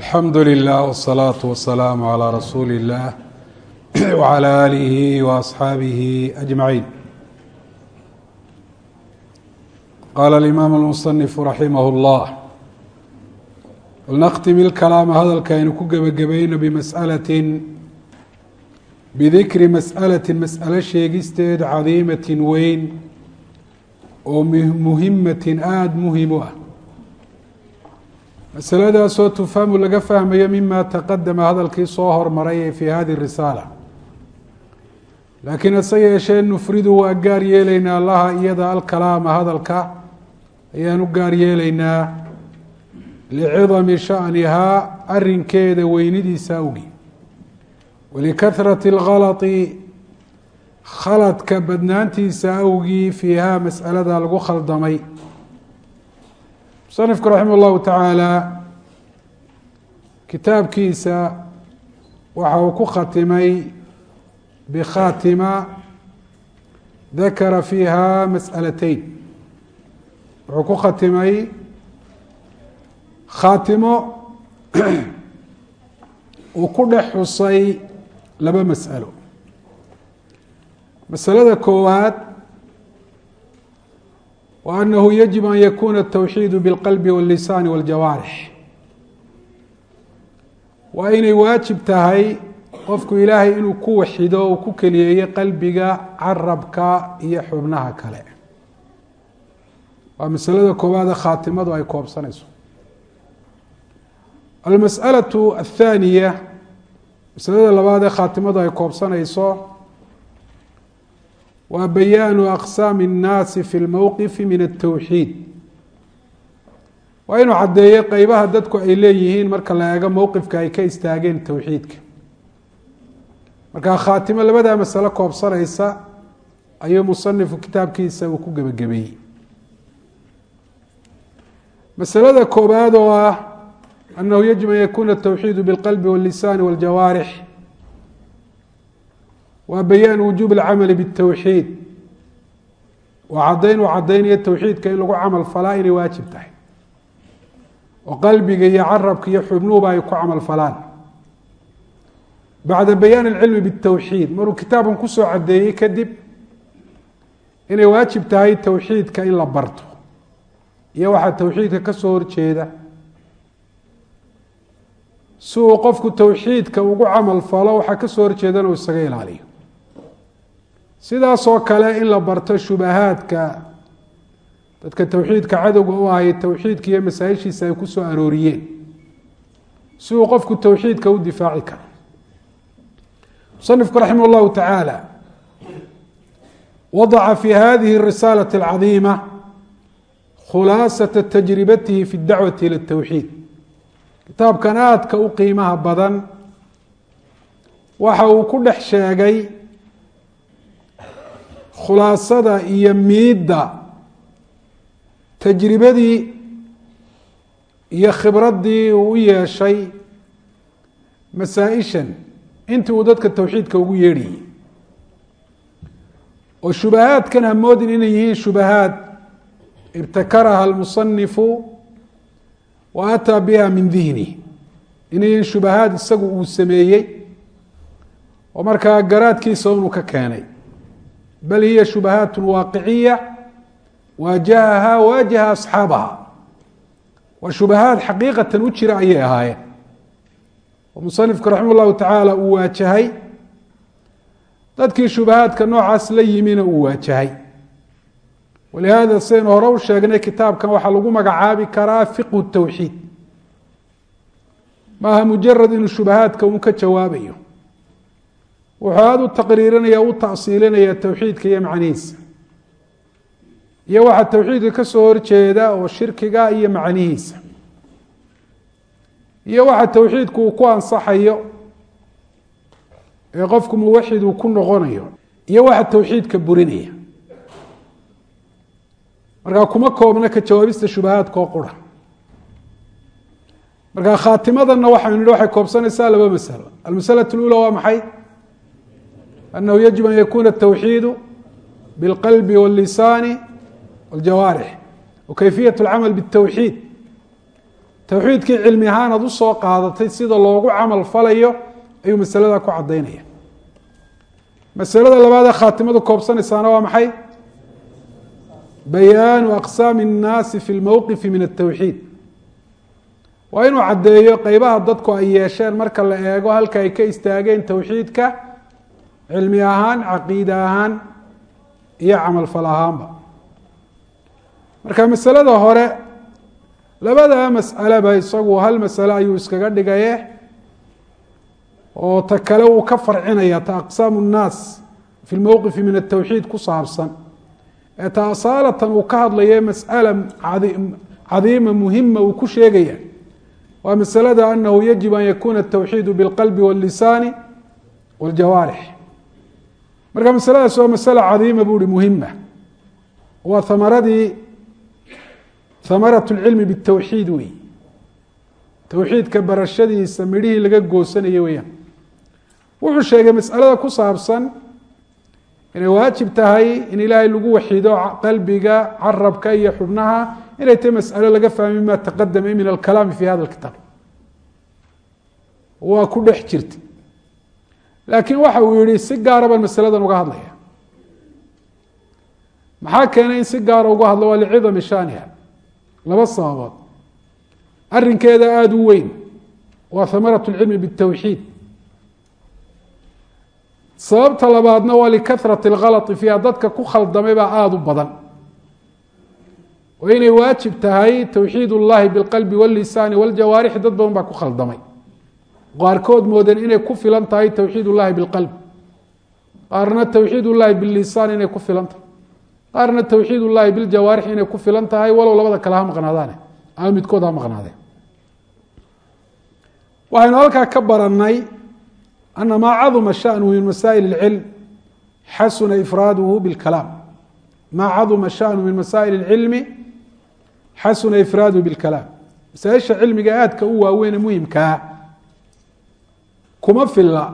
alxamdu lilah wsalaatu wasalaamu calaa rasuuli illaah wacalaa aalihi wa asxaabihi ajmaciin qaala alimaamu almusanifu raximahu llah walnaktimi ilkalaama hadalkaaynu ku gebagabayno bimasalatin bidikri mas'alatin mas'alo sheegisteed cadiimatin weyn oo muhimatin aada muhiim u ah masaladaasoo tufhamu laga fahmayo mima taqadama hadalkii soo hormaray fii hadi risaala. Laakiin hase yeeshee nufridu waa gaar yeelaynaa laha iyada alkalaama hadalka. Ayaan u gaar yeelaynaa licidami shanihaa arinkeeda weynidiisa awgi. Walikahrati اlgalati khaladka badnaantiisa awgii fiihaa mas'alada lagu khaldamay musanifku raximah اllahu tacaala kitaabkiisa waxa uu ku khatimay bikhatima dakara fiiha mas'alateyn wuxuu ku khatimay khaatimo uu ku dhex xusay laba mas'alo. Masalada koowaad anahu yajib an yakuna atawxiidu bilqalbi wallisaani waljawaarix waa inay waajib tahay qofku ilaahay inuu ku waxido uu ku keliyeeyo qalbiga carabka iyo xubnaha kale waa masalada koowaade khaatimadu ay koobsanayso almas'alatu athaaniya masalada labaad ee khaatimadu ay koobsanayso waa bayaanu aqsaami اnnaasi fi lmowqifi min altowxiid waa inuu caddeeyo qeybaha dadku ay leeyihiin marka la eego mowqifka ay ka istaageen towxiidka markaa khaatimo labadaa masalo koobsanaysa ayuu musanifu kitaabkiisa uu ku gebagabeeyey masalada koobaad oo ah anahu yajib an yakuna atowxiidu bilqalbi wاllisaani wاljawaarix waa bayaan wujuub اlcamali bالtowxiid waa caddayn uu caddaynayo towxiidka in lagu camal falaa inay waajib tahay oo qalbiga iyo carabka iyo xubnuhuba ay ku camal falaan bacda bayaan اlcilmi bالtowxiid maruu kitaabkan kusoo caddeeyey kadib inay waajib tahay towxiidka in la barto iyo waxaa towxiidka ka soo horjeeda si uu qofku towxiidka ugu camal falo waxaa ka soo horjeedana uu isaga ilaaliyo sidaasoo kale in la barto shubahaadka dadka towxiidka cadowga u ahay towxiidka iyo masaa-ishiisa ay ku soo arooriyeen si uu qofku towxiidka u difaaci karo musanifku raximah llahu tacaala wadaca fi hadihi الrisaalة اlcadiima khulaasaةa tajribatihi fi اdacwati ilى الtowxiid kitaabkan aadka u qiimaha badan waxa uu ku dhex sheegay khulaasada iyo miidda tajribadii iyo khibraddii uu u yeeshay masaa-ishan intii uu dadka towxiidka ugu yeedhayey oo shubahaadkan hamoodin inay yihiin shubahaad ibtakaraha almusanifu wa ataa biha min dihni inay yihiin shubahaad isagu uu sameeyey oo markaa garaadkiisa unuu ka keenay bal hiya shubahaat waaqiciya waajahaha waajaha asxaabaha waa shubahaad xaqiiqatan u jira ayay ahaayeen oo musanifku raximah llahu tacaala uu waajahay dadkii shubahaadka noocaas la yimina uu waajahay walihada sidaynu hore u sheegnay kitaabkan waxaa lagu magacaabi karaa fiqhu towxiid maaha mujarad inuu shubahaadka un ka jawaabayo wuxuu aada u taqriirinaya u tasiilinaya towxiidka iyo macnihiisa. Iyo waxaa ka soo horjeeda oo shirkiga iyo macnihiisa. Iyo waxa towxiidku uu ku ansaxayo ee qofku muwaxid uu ku noqonayo. Iyo waxa towxiidka burinaya. Markaa kuma koobna ka jawaabista shubahaadka oo qura. Markaa khaatimadanna waxaynu nihi waxay koobsanaysaa laba masalo. Almasala اlula waa maxay أنه يجب أن يkون التwحيid بالqلب واللسان والجawاarح وkayفiyaة الcمل بالتwحيid towxiidkii cilmi ahaan aad usoo qaadatay sida loogu camal falayo ayuu masalada ku caddaynaya masalada labaadee khaatimadu koobsanaysaana waa maxay bayaanu aqsaami الnaasi fi lmowqifi min الtowxiid waa inuu caddeeyo qeybaha dadku ay yeesheen marka la eego halka ay ka istaageen towxiidka cilmi ahaan caqiide ahaan iyo camal fal ahaanba. Marka masalada hore labadaa mas'aleba isagu hal masale ayuu iskaga dhigaye oo ta kale uu ka farcinaya ta aqsaamu nnaas fi lmowqifi min altawxiid ku saabsan. Ee ta asaalatan uu ka hadlaye mas'ala cadiima muhima uu ku sheegaya. Waa masalada anahu yajibu an yakuuna altawxiidu bilqalbi wاllisaani wاljawaarix marka masaladaas waa masale cadiima bu uhi muhima waa amaradii amarat lcilmi bitawxiid wey towxiidka barashadiisa midhihii laga goosanaya weyaan wuxuu sheegay masalada ku saabsan inay waajib tahay in ilaahay lagu waxiido qalbiga carabka iyo xubnaha inay tahay masalo laga fahmay ma taqadama min alkalaami fi hada kitaab waa ku dhex jirta laakiin waxa uu yihi si gaara baan masaladan uga hadlaya maxaa keenay in si gaara uga hadlo waa licidami shaaniha laba sababood arinkeeda aada u weyn waa hamaraة اlcilmi bالtowxiid sababta labaadna waa likahraة اlgalطi fiiha dadka ku khaldamay baa aada u badan oo inay waajib tahay towxiid اllahi biاlqalbi wاllisaani wاljawaarixi dad badan baa ku khaldamay qaarkood moodeen inay ku filan tahay towxiid ullahi bilqalb qaarna towxiid ullahi billisaan inay ku filan tahay. Qaarna towxiid ullahi biljawaarix inay ku filan tahay walow labada kale ha maqnaadaane. Ama midkood ha maqnaadeen. Waxaynu halkaa ka baranay ana maa caduma shanu min masaa'il اlcilm xasuna ifraaduhu bilkalaam. Maa caduma shanu min masaa'il اlcilmi xasuna ifraaduhu bilkalaam. Masaa-isha cilmiga aadka u waaweyn ee muhimkaa kuma filla.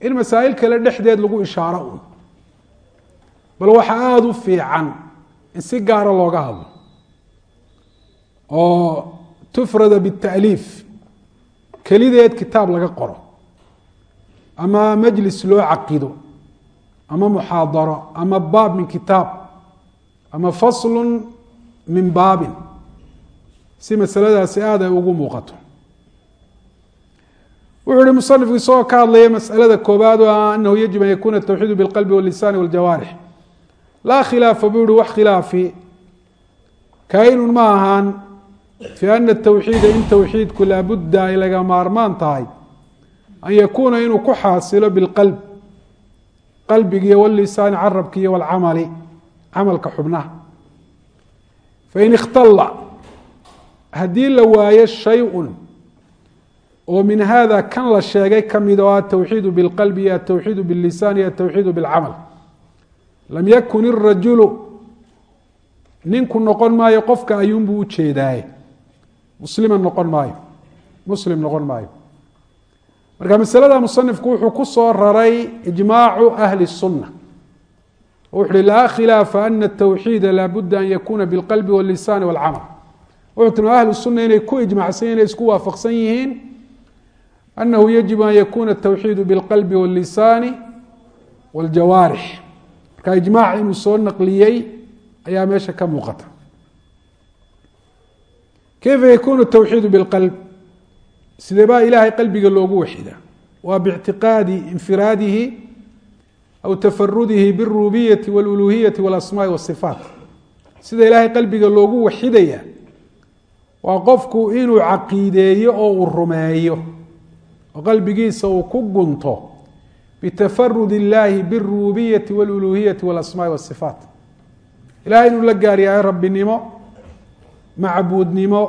In masaail kale dhexdeed lagu ishaaro un. Bal waxaa aada u fiican in si gaara looga hadlo. Oo tufrada bita'liif kelideed kitaab laga qoro. Ama majlis loo caqido. Ama muxaadaro. Ama baab min kitaab. Ama faslun min baabin. Si masaladaasi aad ay ugu muuqato wuxuu ihi musanifku isagoo ka hadlaya masalada koobaad oo ah anahu yajib an yakuuna tawxiidu bilqalbi wاlisaani wاljawaarix laa khilaafa buu ihi wax khilaafi. Kainun ma ahaan fi ana tawxiida in tawxiidku laabudda ay laga maarmaan tahay an yakuuna inuu ku xaasilo bilqalb qalbigi iyo walisaani carabki iyo wlcamali camalka xubnaha. Fain ikhtala haddii la waayo shayun oo min hada kan la sheegay kamid oo atowxiidu biاlqalbi iyo atowxiidu biاllisaan iyo atowxiidu biاlcamal lam yakun irajulu ninku noqon maayo qofka ayuunbuu ujeedaaye muslima noqon maayo muslim noqon maayo marka masalada musanifku wuxuu ku soo raray ijmaacu ahli الsuna wuxu uhi laa khilaafa ana الtowxiida laabudda an yakuna biاlqalbi wاllisaani wاlcamal wuxuu tilmaa ahlu suna inay ku ijmacsan inay isku waafaqsan yihiin anahu yajibu an yakuna الtowxiidu biاlqalbi wاllisaani wاljawaarix marka ijmaac inuu soo naqliyey ayaa meesha ka muuqata kayfa yakunu towxiidu biاlqalb sidee baa ilaahay qalbiga loogu waxidaa waa bictiqaadi infiraadihi aw tafarudihi biاlrububiyati wاluluhiyati wاlasmaai wاsifaat sida ilaahay qalbiga loogu waxidaya waa qofku inuu caqiideeyo oo uu rumeeyo oo qalbigiisa uu ku gunto bitafarud illaahi biاlrububiyati wاluluhiyati wاlasmaai wاsifaat ilahay inuu la gaar yahay rabbinimo macbuudnimo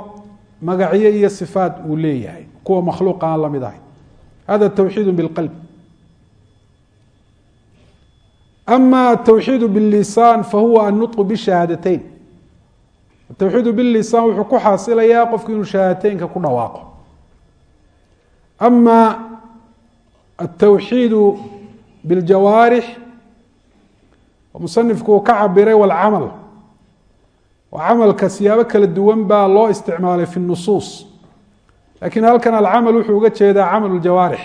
magacyo iyo sifaat uu leeyahay kuwa makhluuqa aan la mid ahay hada towxiid biاlqalb ama atowxiid biاllisaan fahuwa annuطqu bishahaadateyn atowxiidu biاllisaan wuxuu ku xaasilayaa qofku inuu shahaadateynka ku dhawaaqo ama atowxiidu biاljawaarix musanifku uu ka cabiray wاlcamal oo camalka siyaabo kala duwan baa loo isticmaalay fi nusuus lakiin halkan alcamal wuxuu uga jeedaa camal ljawaarix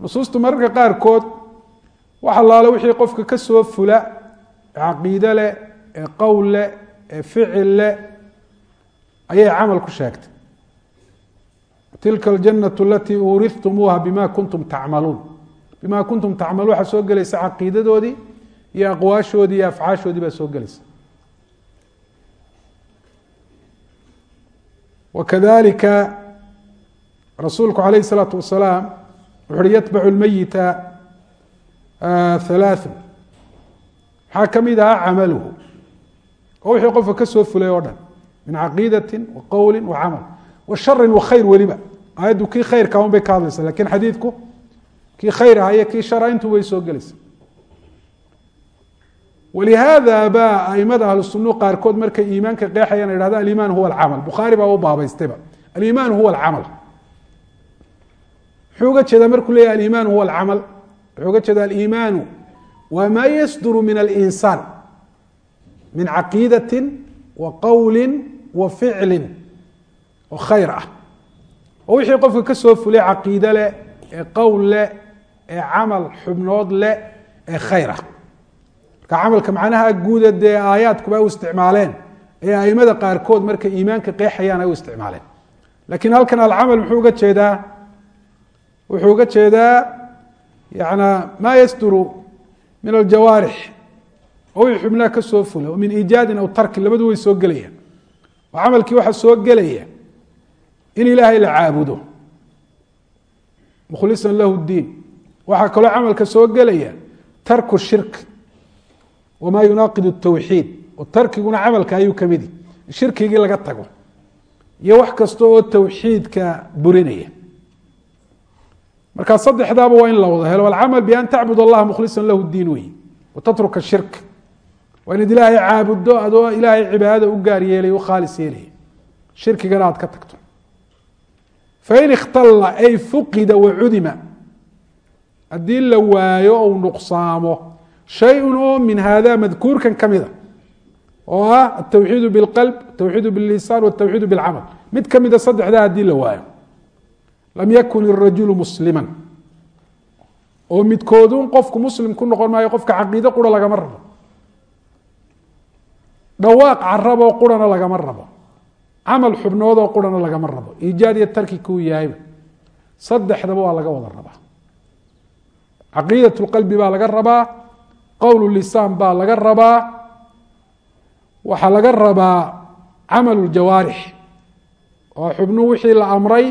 nusuustu mararka qaarkood wax allaale wixii qofka ka soo fula ee caqiide leh ee qowl leh ee ficil leh ayay camal ku sheegtay tilka aljanatu alatii uurihtumuuha bima kuntum tacmaluun bima kuntum tacmaluun waxaa soo gelaysa caqiidadoodii iyo aqwaashoodii iyo afcaashoodii baa soo gelaysa wakadalika rasuulku alayh الsalaatu wasalaam wuxu uhi yatbacu lmeyita halaaثu maxaa ka mid ahaa camaluhu oo wixii qofka ka soo fulay oo dhan min caqiidati wa qowli wa camal wa shari wa khayr weliba aayaddu kii khayrka un ka hadlaysa laakiin xadiidku kii khayr aha iyo kii shara intu way soo gelaysa. Walihaada ba aimada ahlu qaarkood markay iimaanka qeexayaan yhahda alimaan huwa alcamal. Bukhaari baa u baabaystayba alimaan huwa alcamal. Muxuu uga jeedaa markuu leeyahy alimaan huwa alcamal. Wuxuu uga jeeda aliimaanu waa maa yasduru min alinsaan min caqiidati wa qowli wa ficli oo khayr ah. Oo wixii qofka ka soo fulay caqiide leh ee qowl leh ee camal xubnood leh ee khayr ah. Marka camalka macnaha guuda dee aayaadkuba ay u isticmaaleen. Ee aimada qaarkood markay iimaanka qeexayaan ay u isticmaaleen. Lakiin halkan alcamal muxuu uga jeedaa? Wuxuu uga jeedaa yana maa yasduru min aljawaarix. Oo wixii xubnaha ka soo fula min iijaadin aw tarkin labadu way soo gelayaan. Oo camalkii waxaa soo gelaya in ilaahay la caabudo. Mukhlisan lahu diin. Waxaa kaloo camalka soo gelaya tarku shirk. Wamaa yunaaqid tawxiid. Oo tarkiguna camalka ayuu ka midi shirkigii laga tago. Iyo wax kasta oo tawxiidka burinaya. Markaa saddexdaaba waa in la wada helo. Alcamal bian tacbud allaha mukhlisa lahu diin wey watatruka shirk. Waa inaad ilaahay caabuddo adoo ilaahay cibaadada u gaar yeelay u khaalis yeelaya shirkigana aad ka tagto fain ikhtalla ay fuqida wacudima haddii la waayo ou nuqsaamo shayun oo min hada madkuurkan ka mida oo ah atawxiidu bilqalb atawxiidu billisaan watawxiidu bilcamal mid ka mida saddexdaa haddii la waayo lam yakun irajulu musliman oo midkoodun qofku muslim ku noqon maayo qofka caqiide qura lagama rabo dhawaaq caraboo qurana lagama rabo camal xubnoodoo qurana lagama rabo. Iijaad iyo tarki kuu yahayba saddexdaba waa laga wada rabaa. Caqiidat lqalbi baa laga rabaa. Qowl lisaan baa laga rabaa. Waxaa laga rabaa camal ljawaarix oo xubnu wixii la amray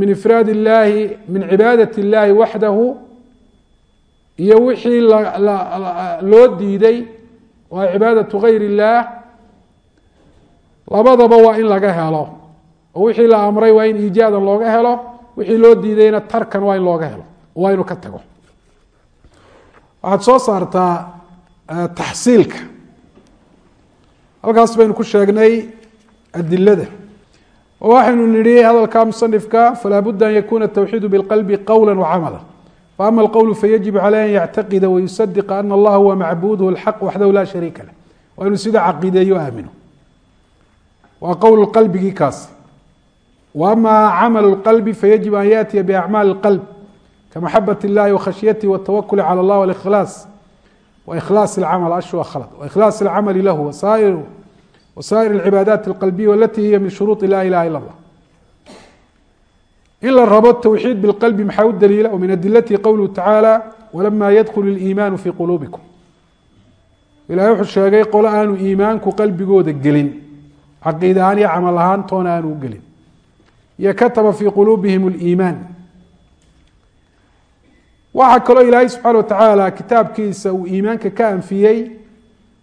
min ifraad illaahi min cibaadat illaahi waxdahu iyo wixii loo diiday waa cibaadatu gayr illaah labadaba waa in laga helo. Oo wixii la amray waa in iijaadan looga helo. Wixii loo diidayna tarkan waa in looga helo. Waa inuu ka tago. Waxaad soo saartaa taxsiilka. Halkaas baynu ku sheegnay adilada. Waxaynu nidhi hadalka musanifka falaa budda an yakuna tawxiidu bilqalbi qowla wacamala faama alqowlu fayajibu caleyh an yactaqida wayusadiqa ana allaha huwa macbuduhu lxaq waxdahu laa shariika lah. Waa inuu sida caqiideeyo aamino waa qowl qalbigii kaas wa ama camalu lqalbi fayajibu an yaatiya biacmaali اlqalb kamaxabat اllahi wakhashyatihi wاtawakuli calى اllah wاlkhlaas waikhlaas اlcamal ashu waa khalad waikhlaas اlcamali lahu wasaa'ir wasaa'ir اlcibaadaati اlqalbiya walati hiya min shuruuط la ilaha ila اllah in la rabo towxiid biاlqalbi maxaa u daliila o min adilatihi qowluhu tacaala walama yadkul اliimaanu fii quluubikum ilahay wuxuu sheegay qolo aanu iimaanku qalbigooda gelin caqiid ahaan iyo camal ahaan toona aanu u gelin iyo kataba fii quluubihim اliimaan waxaa kaloo ilaahay subxaana watacaala kitaabkiisa uu iimaanka ka anfiyey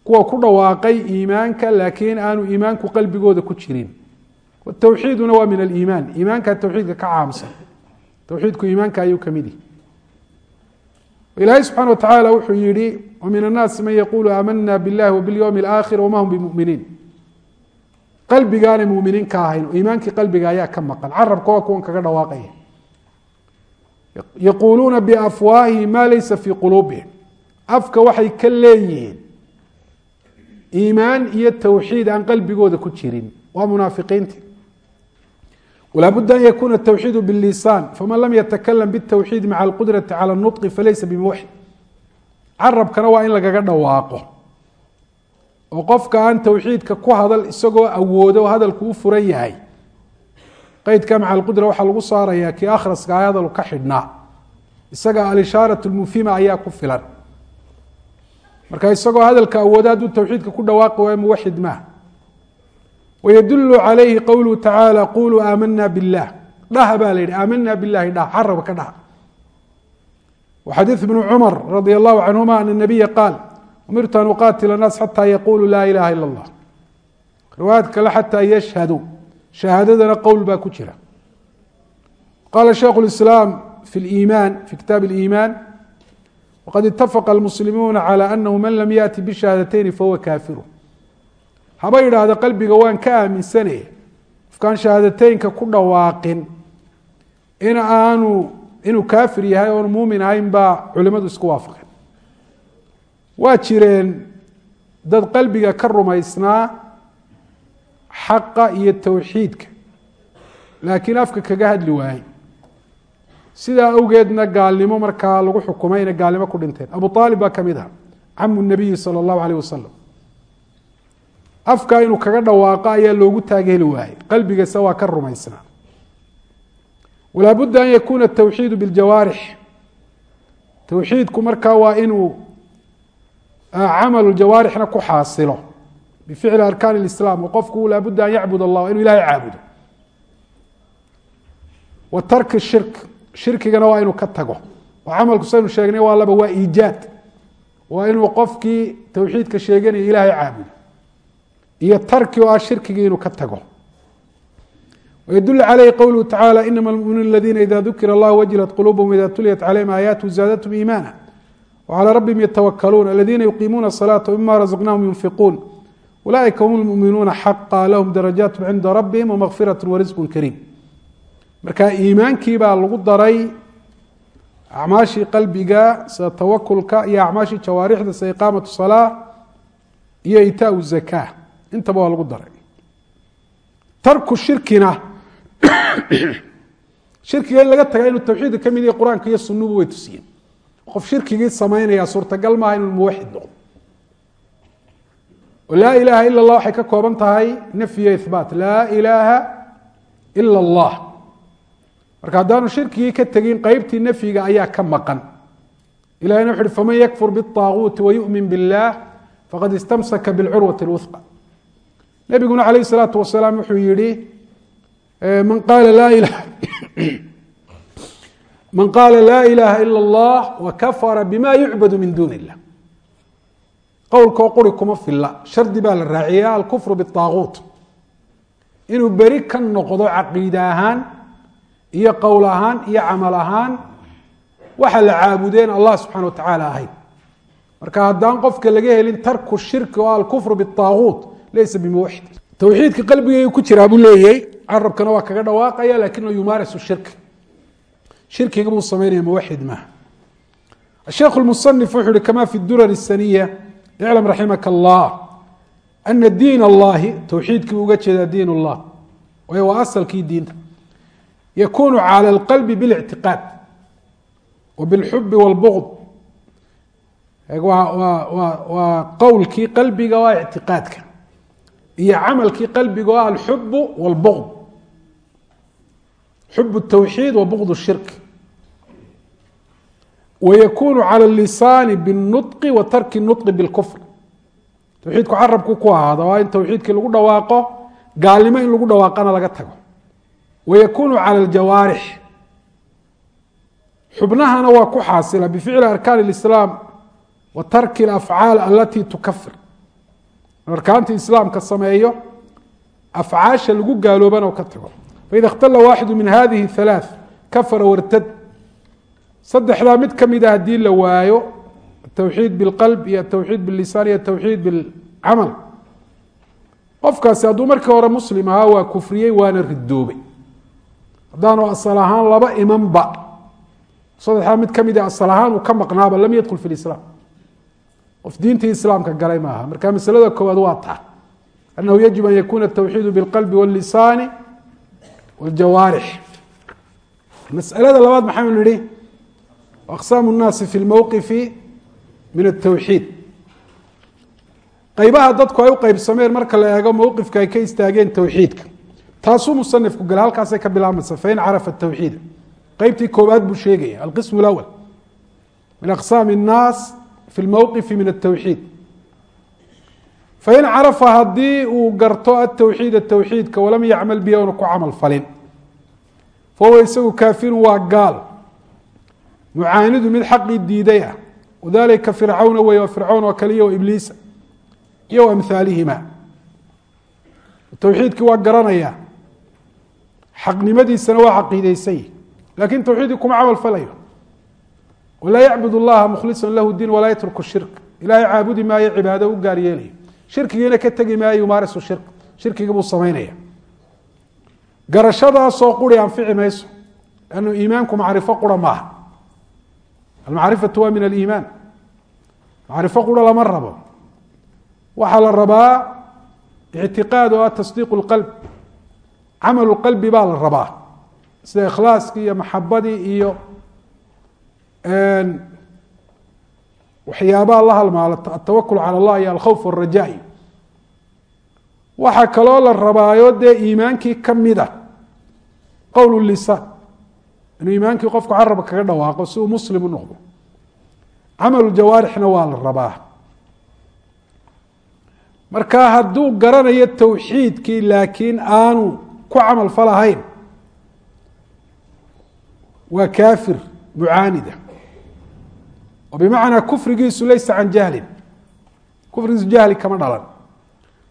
kuwa ku dhawaaqay iimaanka laakiin aanu iimaanku qalbigooda ku jirin towxiiduna waa min aliimaan iimaanka towxiidka ka caamsan towxiidku iimaanka ayuu kamid yihi ilaahay subxaana watacaala wuxuu yihi wamin annaasi man yaqulu aamana biاllahi wabilyowmi اlaakhir wama hum bimuminiin qalbigaana muminiinka ahayn oo iimaankii qalbiga ayaa ka maqan. Carabka kuwan kaga dhawaaqaya yaquuluuna biafwaahihim maa laysa fii quluubihim. Afka waxay ka leeyihiin iimaan iyo tawxiid aan qalbigooda ku jirin. Waa munaafiqiinta wlaabudda an yakuuna tawxiidu bilisan faman lam yatakalam bitawxiid maca alqudrati cala nuطqi falaysa bimuwaxid carabkana waa in lagaga dhawaaqo oo qofka aan towxiidka ku hadal isagoo awoodo hadalku u furan yahay qeydka maca alqudra waxaa lagu saarayaa kii akhraska a hadal ka xidhnaa isaga alishaaraة اlmufhima ayaa ku filan marka isagoo hadalka awoodo hadduu towxiidka ku dhawaaqi waayo muwaxid maaha wydul عalayhi qowluhu tacaalى quluu aamana biاllah dhaha baa la yihi aamana bilahi dhah caraba ka dhaha وxadiiث بن cmر radي الlahu canهuma an النabiya qaal umirtu an uqaatila الnaas xatى yaquluu la ilaha ilا الlah riwaayad kale xatى yashhadu shahaadadana qowl baa ku jira qala shaikh الإسlاam fi اiman fi kitaab الإiman wqad itafaqa الmuslimuuna عalى anahu man lam yaأti bشhahaadateyn fahuwa kafiru haba yidhaahda qalbiga waan ka aaminsanaya qofkaan shahaadateynka ku dhawaaqin in aanu inuu kaafir yahay oonu muumin ahayn baa culimadu isku waafaqeen waa jireen dad qalbiga ka rumaysnaa xaqa iyo towxiidka laakiin afka kaga hadli waayey. Sidaa awgeedna gaalnimo markaa lagu xukumayna gaalnimo ku dhinteen. Abu aalib baa ka mid aha camu nabiyi salى اllahu alayh wasalam afka inuu kaga dhawaaqo ayaa loogu taageeli waayey. Qalbigase waa ka rumaysnaa. Walaa budda an yakuna tawxiidu biljawaarix towxiidku markaa waa inuu camalu jawaarixna ku xaasilo bificli arkaan اlislaam qofku laa budda an yacbud allah inuu ilahay caabudo wa tarki shirk shirkigana waa inuu ka tago oo camalku saynu sheegnay waa laba waa iijaad waa inuu qofkii towxiidka sheeganaya ilaahay caabudo iyo tarki oo ah shirkigii inuu ka tago وydul عlيه qwlه taعالى inma الmؤminuun اladina ida dukira اllah wجlat qلوbهm ida tuliyat عlayhim آيaته zaadaتhm iimاna وعlى rabihim yتwakluun اladina yuqimuuna الصلاaةa وmima razqnahum yunfiquun ulئika hm الmuؤminuuna xaqا lahm darajaat cinda rabihim وmغfiraة وrisq kariim marka iimaankii baa lagu daray acmaashii qalbiga sida tawakulka iyo acmaashii jawaarixda sida iqaamaة الصلاة iyo itaaء الزakاة intaba waa lagu daray tarku shirkina shirkiga in laga taga inuu tawxiidka ka mid yahay qur-aanka iyo sunubu way tusiyeen qof shirkigii samaynaya suurtagal maaha inuu muwaxid noqdo laa ilaaha ila اllah waxay ka kooban tahay nafyiyo ihbaat laa ilaaha ila اllah marka haddaanu shirkigii ka tegin qeybtii nafyiga ayaa ka maqan ilahina wuxu uhi faman yakfur biالطaaguuti wayuؤmin biاllah faqad istamsaka biاlcurwati اlwثqa nabiguna alayh الsalaatu wasalaam wuxuu yihi man qaala laa ilah man qaala laa ilaaha ila allah wakafara bima yucbadu min duun illah. Qowlkoo quri kuma filla. Shardi baa la raaciya alkufru biaaquut inuu beri ka noqdo caqiide ahaan iyo qowl ahaan iyo camal ahaan waxa la caabudeen allah subxana wa tacaala ahayn marka haddaan qofka laga helin tarku shirki oo alkufru biaaquut laysa bimuwaxid towxiidka qalbigeeyu ku shirkiga buu samaynaya muwaxid maaha الشheikh الmuصنif wuxu uhi kama fi durar الsaniya اclam raximaka الlah ana diin اllahi towxiidkii buu uga jeedaa diin اllah waayo waa asalkii diinta yakunu calى اlqalbi bاlictiqaad wa bاlxubi wاlbغd waa qowlkii qalbiga waa ictiqaadka iyo camalkii qalbiga oo alxubu wاlbغd xub الtowxiid wa bغd الshirk wykunu calى اlisaani bالnuطqi wa tarki الnuطqi bاlkufr towxiidku carabku ku ahaada waa in towxiidkii lagu dhawaaqo gaalnimo in lagu dhawaaqana laga tago wayakunu calى اljawaarix xubnahana waa ku xaasila bficli arkaan اlislaam wa tarki اlafcaal alati tukafir arkaanta islaamka sameeyo afcaasha lagu gaaloobana oo ka tago faida اkhtala waaxidu min hadihi الثalaaث kafara wartad saddexdaa mid ka mida haddii la waayo atowxiid bilqalb iyo atowxiid billisaan iyo atowxiid bilcamal. Qofkaasi hadduu markii hore muslim ahaa waa kufriyey waana ridoobay haddaanu asal ahaan laba imanba saddexdaa mid ka mida asal ahaan uu ka maqnaaba lam yadkul fi lislaam qof diintii islaamka galay maaha. Marka masalada koowaad waa taa. Annahu yajib an yakuna atawxiidu bilqalbi wاllisaani wاljawaarix masalada labaad maxaynu nihi aqsaamu الnaasi fi lmowqifi min atawxiid qaybaha dadku ay u qeybsameen marka la eego mowqifka ay ka istaageen towxiidka taasuu musanifku gala halkaasay ka bilaabmaysa fain carafa tawxiida qeybtii koowaad buu sheegaya alqism اlawal min aqsaami الnaas fi lmowqifi min atawxiid fain carafa haddii uu garto atawxiida tawxiidka walam yacmal bihi oona ku camal falin fahuwa isagu kaafiru waa gaal mucaanidu mid xaqii diiday ah. Wadalika fircawna wey fircawn oo kaliya o ibliisa iyo amhaalihima towxiidkii waa garanaya. Xaqnimadiisana waa caqiideysay laakiin towxiidkii kuma camal falayo. Walaa yacbud اllaha mukhlisa lahu diin walaa yatruku shirk. Ilahay caabudi maayo cibaado u gaar yeelayo. Shirkigiina ka tegi maayo yumaarisu shirk. Shirkigi buu samaynaya. Garashadaasoo quri anfici mayso almacrifatu waa min aliimaan macrifo qura lama rabo waxaa la rabaa ictiqaad oo ah tasdiiq اlqalb camalu qalbi baa la rabaa sida ikhlaaskii iyo maxabadii iyo waxyaabaha la halmaalo atawakul calى اllah iyo alkhawf wاrajaai waxaa kaloo la rabaayo dee iimaankii kamida qowl lisaan inuu iimaankii qofku carabka kaga dhawaaqo si uu muslim u noqdo. Camal jawaarixna waa la rabaa. Marka hadduu garanayo towxiidkii laakiin aanu ku camal falahayn waa kaafir mucaanida. Oo bimacnaa kufrigiisu laysa can jahlin. Kufrigiisu jahli kama dhalan.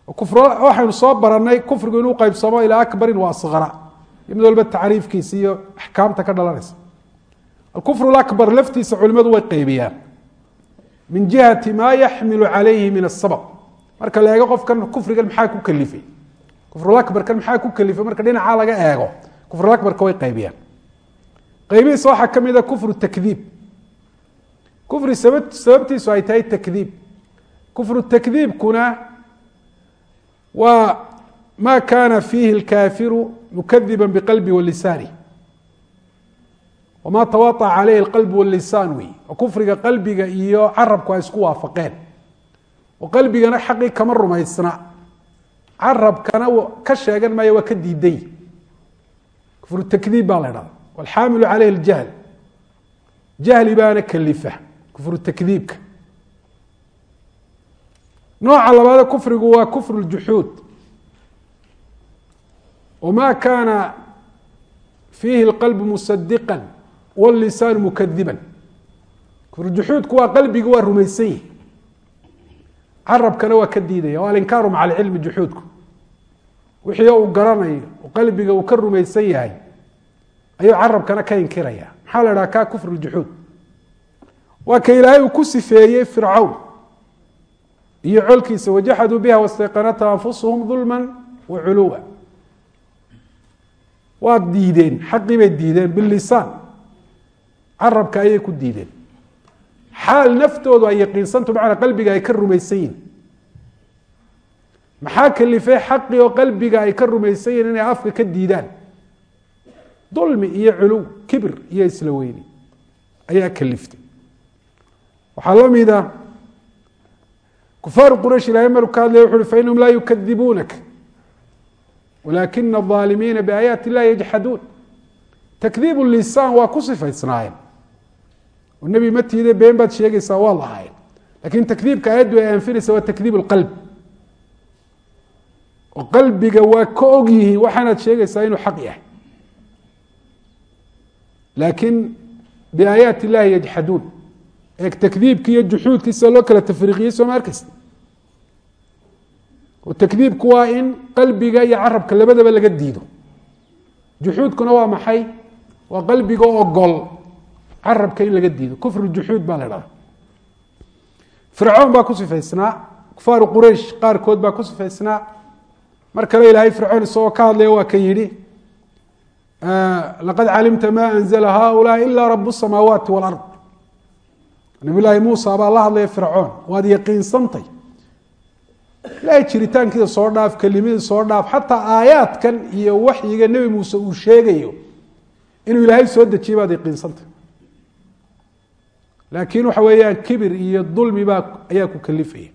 Waxaynu soo baranay kufrigu inuu qeybsamo ilaa akbarin wa asqara mid walba tacriifkiisa iyo axkaamta ka dhalanaysa. Alkufr akbar laftiisa culimadu way qeybiyaan min jihati maa yaxmilu calayhi min asabab marka la eego qofkan kufrigan maxaa ku kalifay? Kufrulabarkan maxaa ku kalifay? Marka dhinaca laga eego kufrulabarka way qeybiyaan qeybihiisa waxaa ka mid a kufru takdiib. Kufri sababtiisu ay tahay takdiib. Kufru takdiibkuna waa ma kana fiihi اlkaafiru mukadiba biqalbi walisaani wamaa tawaaaca caleyhi alqalb walisaan wey oo kufriga qalbiga iyo carabku ay isku waafaqeen. Oo qalbigana xaqii kama rumaysna. Carabkana ka sheegan maayo waa ka diiday. Kufru takdiib baa la dhahda walxaamilu caleyhi aljahl. Jahli baana kalifa. Kufru takdiibka. Nooca labaade kufrigu waa kufru ljuxuud wma kana fiihi اlqalb musadiqa wاlisaan mukadiba kufrujuxuudku waa qalbigi waa rumaysan yihi carabkana waa ka diidaya alinkaaru maca alcilmi juxuudku wixii uu garanayo qalbiga uu ka rumaysan yahay ayuu carabkana ka inkiraya maxaa la dhaha ka kufr juxuud waa ka ilaahay uu ku sifeeyey fircawn iyo colkiisa wajaxaduu biha wastayqanatha anfusuhum dulma wa culuwa waad diideen xaqii bay diideen bilisaan carabka ayay ku diideen. Xaal naftoodu ay yaqiinsantu macnaa qalbiga ay ka rumaysan yihiin maxaa kalifay xaqii oo qalbiga ay ka rumaysan yihiin inay afka ka diidaan? Dulmi iyo culuw kibir iyo isla weyni ayaa kaliftay. Waxaa la mida kufaaru quraysh ilahay maruu ka hadlaya wuxu uhi fainahum laa yukadibuunaka wlaakina الظaalimiina baayaati اllahi yajxaduun takdiib lisaan waa ku sifaysnaayeen oo nebi ma tiide been baad sheegaysaa waa lahaayeen lakin takdiibka aayaddu ay anfinaysa waa takdiib اlqalb oo qalbiga waa ka og yihiin waxaanaad sheegaysaa inuu xaq yahay laakiin biaayaati اllahi yajxaduun ee takdiibki iyo juxuudkiisa loo kala tafriiqiyey soo ma arkeysa takdiibku waa in qalbiga iyo carabka labadaba laga diido. Juxuudkuna waa maxay? Waa qalbiga ogol carabka in laga diido. Kufrujuxuud baa la dhaha fircoon baa ku sifaysnaa kufaaru quraysh qaarkood baa ku sifaysnaa mar kale ilaahay fircoon isagoo ka hadlaya waa ka yidhi laqad calimta ma anzla haulaa ila rabu samaawaati wاlard nabiy muusa baa la hadlaya fircoon. Waad yaqiinsantay ilaahay jiritaankiisa soo dhaaf kelimadiisa soo dhaaf xataa aayaadkan iyo waxyiga nebi muuse uu sheegayo inuu ilaahay soo dejiyay baad yaqiinsantay laakiin waxa weeyaan kibir iyo dulmi baa ayaa ku kalifaya.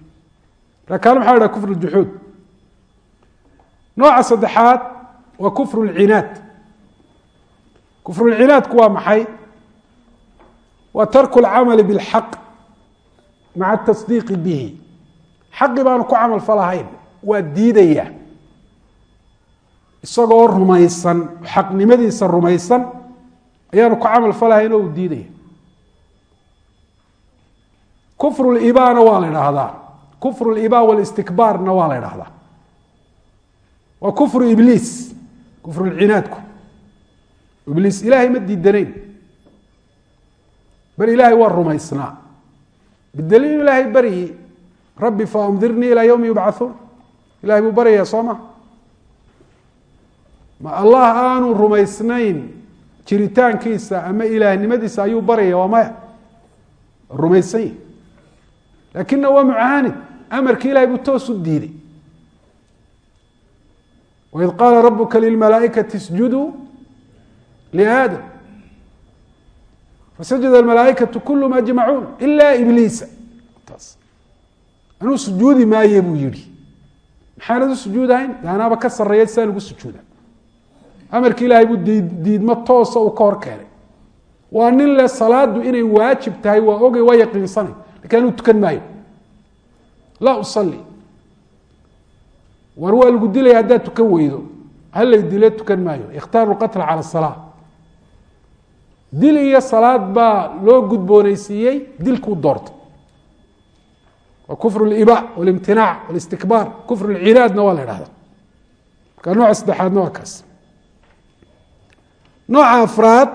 Marka kaana maxaa la haha kufr juxuud nooca saddexaad waa kufru lcinaad kufrulcinaadku waa maxay? Waa tarku lcamali bilxaq maca atasdiiqi bihi xaqi baanu ku camal falahayn. Waa diidaya. Isagoo rumaysan xaqnimadiisa rumaysan ayaanu ku camal falahayn oo uu diidaya. Kufru libaana waa la idhaahdaa kufru liba walistikbaarna waa la idhahdaa waa kufru ibliis kufru lcinaadku ibliis ilaahay ma diidanayn bal ilaahay waa rumaysnaa. Bidaliil ilaahay baryi rabbi faandirnii ilaa ywmi yubcauun ilahay buu baryayaa soo ma? Ma allah aanu rumaysnayn jiritaankiisa ama ilaahnimadiisa ayuu baryaya waa maya? Rumaysan yahi laakina waa mucaanid amarkii ilahay buu toos diiday. Waid qaala rabuka lilmalaaikati isjuduu liaadam fasajada almalaaikatu kulum ajmacuun ila ibliisa anuu sujuudi maaye? buu yihi maxaanad u sujuudahayn? De anaaba ka sareeya sidaan ugu sujuuda amarki ilaahay buu diid diidmo toosa uu ka hor keenay. Waa nin le salaadu inay waajib tahay waa ogay waa yaqiinsanay laakiin anuu tukan maayo. Laa usali war waa lagu dilaya haddaad tukan weydo. Halay dile tukan maayo. Ikhtaaru qatla cala salaa dil iyo salaad baa loo gudbooneysiiyey dilkuu doortay. waa kufr liba walimtinaac walistikbaar kufr lcinaadna waa la idhahda marka nooca saddexaadna waa kaas. Nooca afraad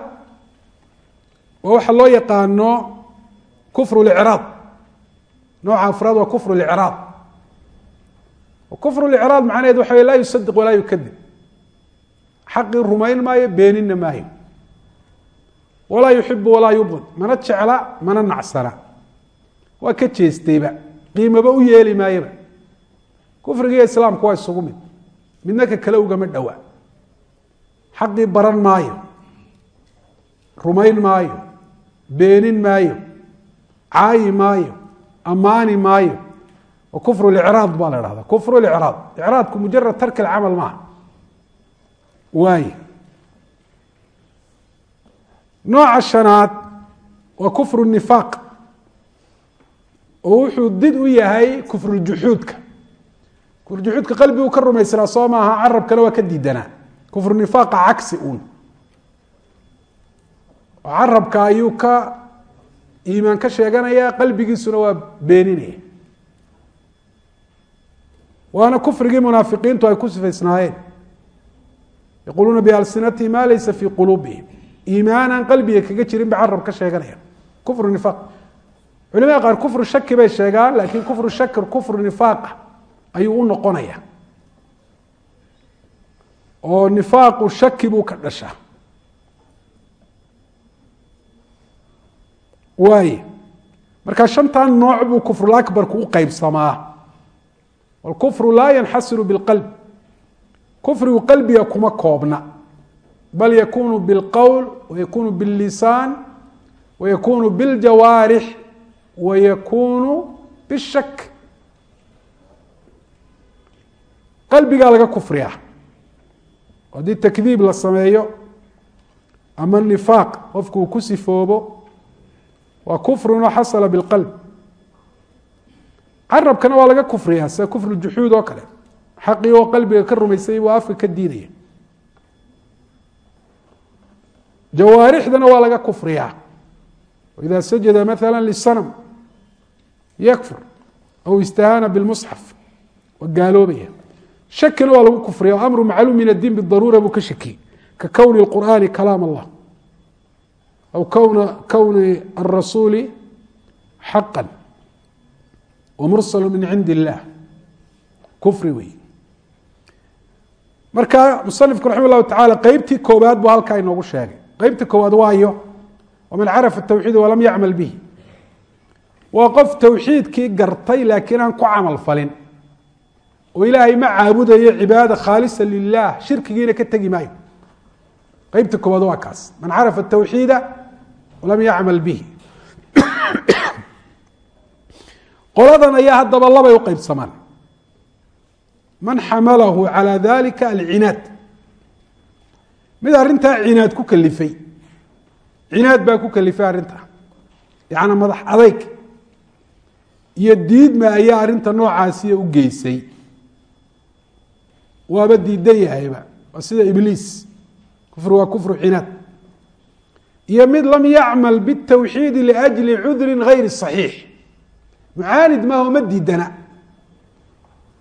waa waxa loo yaqaano kufr licraad nooca afraad waa kufr licraad kufr licraad macnaheed waxa wey laa yusadiq walaa yukadib xaqii rumayn maayo beenina maayo walaa yuxibu walaa yubqid mana jecla mana nacsana waa ka jeestayba qiimaba u yeeli maayaba kufrigiiyo islaamku waa isugu mid. Midna ka kale ugama dhowa xaqii baran maayo. Rumayn maayo. Beenin maayo. Caayi maayo. Ammaani maayo. Kufru licraad baa la dhahda kufru licraad icraadku mujarad tarki lcamal maaha. Waay. Nooca shanaad waa kufru nifaaq oo wuxuu did u yahay kufrujuxuudka qalbigu ka rumaysanaa soo maaha carabkana waa ka diidanaa. Kufru nifaaqa cagsi uun. Oo carabka ayuu ka iimaan ka sheeganaya qalbigiisuna waa beeninaya waana kufrigii munaafiqiintu ay ku sifaysnaayeen. Yaquuluuna bialsinatihi ma laysa fii quluubihim. Iimaanaan qalbiga kaga jirin ba carab ka sheeganaya. Kufru nifaaq culimada qaar kufru shaki bay sheegaan laakiin kufru shakir kufru nifaaqa ayuu u noqonaya. Oo nifaaqu shaki buu ka dhashaa. Waay marka shantan nooc buu kufrulakbarku u qeybsamaa wlkufru laa yanxasiru bilqalb. Kufrigu qalbiga kuma koobna. Bal yakunu bilqowl wayakunu billisaan wayakunu biljawaarix wayakunu bishak qalbigaa laga kufriyaa haddii takdiib la sameeyo ama nifaaq qofku uu ku sifoobo waa kufrun xasala bilqalb carabkana waa laga kufriyaa sida kufru juxuud oo kale xaqii oo qalbiga ka rumaysay buu afka ka diidaya jawaarixdana waa laga kufriyaa ida sajada maala lisanam yakfur aw istahaana bilmusxaf waa gaaloobaya shakina waa lagu kufriya o amru macluum min addiin bidaruura buu ka shakiyey ka kowni اqur'aani kalaam allah aw kowna kowni الrasuuli xaqa wmursal min cindi اllah kufri wey marka musanifku raxima llahu tacala qeybtii koowaad buu halkaa inoogu sheegay qeybta koowaad waayo waman carafa tawxiid walam yacmal bihi waa qof towxiidkii gartay laakiin aan ku camal falin. Oo ilaahay ma caabudayo cibaada khaalisa lilah shirkigiina ka tegi maayo. Qeybta koowaad waa kaas. Man carafa tawxiida walam yacmal bihi. Qoladan ayaa haddaba labay u qeybsamaan man xamalahu calى dalika alcinaad. Mid arrintaa cinaad ku cinaad baa ku kalifay arrintaa yacnaa madax adayg iyo diidma ayaa arrinta noocaasiya u geysay waaba diidan yahayba waa sida ibliis kufr waa kufru cinaad iyo mid lam yacmal bالtawxiidi liأjli cudri gayri صaxiix mucaanid maaho ma diidana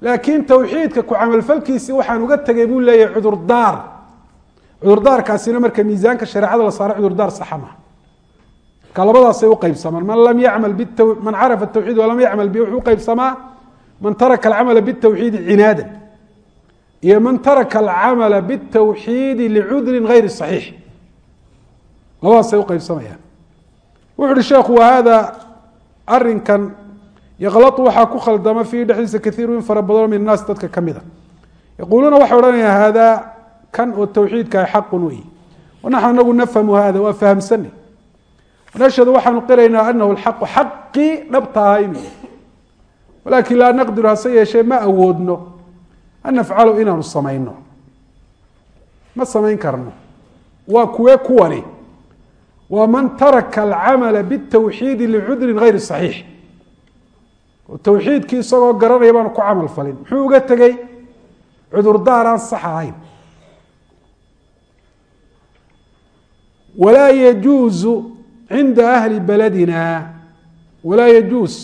laakiin tawxiidka ku camalfalkiisii waxaan uga tegay buu leeyahay cudurdaar cudurdaarkaasina marka miisaanka shareecada la saaro cudurdaar saxa marka labadaasay uqeybsamaan man lam yamal man carafa tawxiid walam yacmal bi wuxuu uqeybsamaa man taraka alcamala bitawxiidi cinaada iyo man taraka alcamala bitawxiidi licudrin gayri saxiix. Labadaasay uqeybsamayaan wuxu uhi sheekhu wa arinkan yaqlatu waxaa ku khaldama fiihi dhexdiisa kaiiru in fara badanoo min naas dadka ka mida. Yaquuluuna waxay odhanayaa hada kan oo towxiidka ah xaqu wey wanaxnu inagu nafhamu hada waa fahamsanay nashhadu waxaanu qiraynaa anahu laqu xaqii dhabta ahaa inu walaakin laa naqdiru hase yeeshee ma awoodno an nafcalu inaanu samayno. Ma samayn karno. Waa kuwee kuwani. Waa man taraka alcamala bitawxiidi licudrin hayri saxiix. Oo towxiidkii isagoo garanaya baanu ku camal falin. Muxuu uga tegey? Cudurdaar aan sax ahayn. Walaa yajuuzu cinda ahli beladina walaa yajuus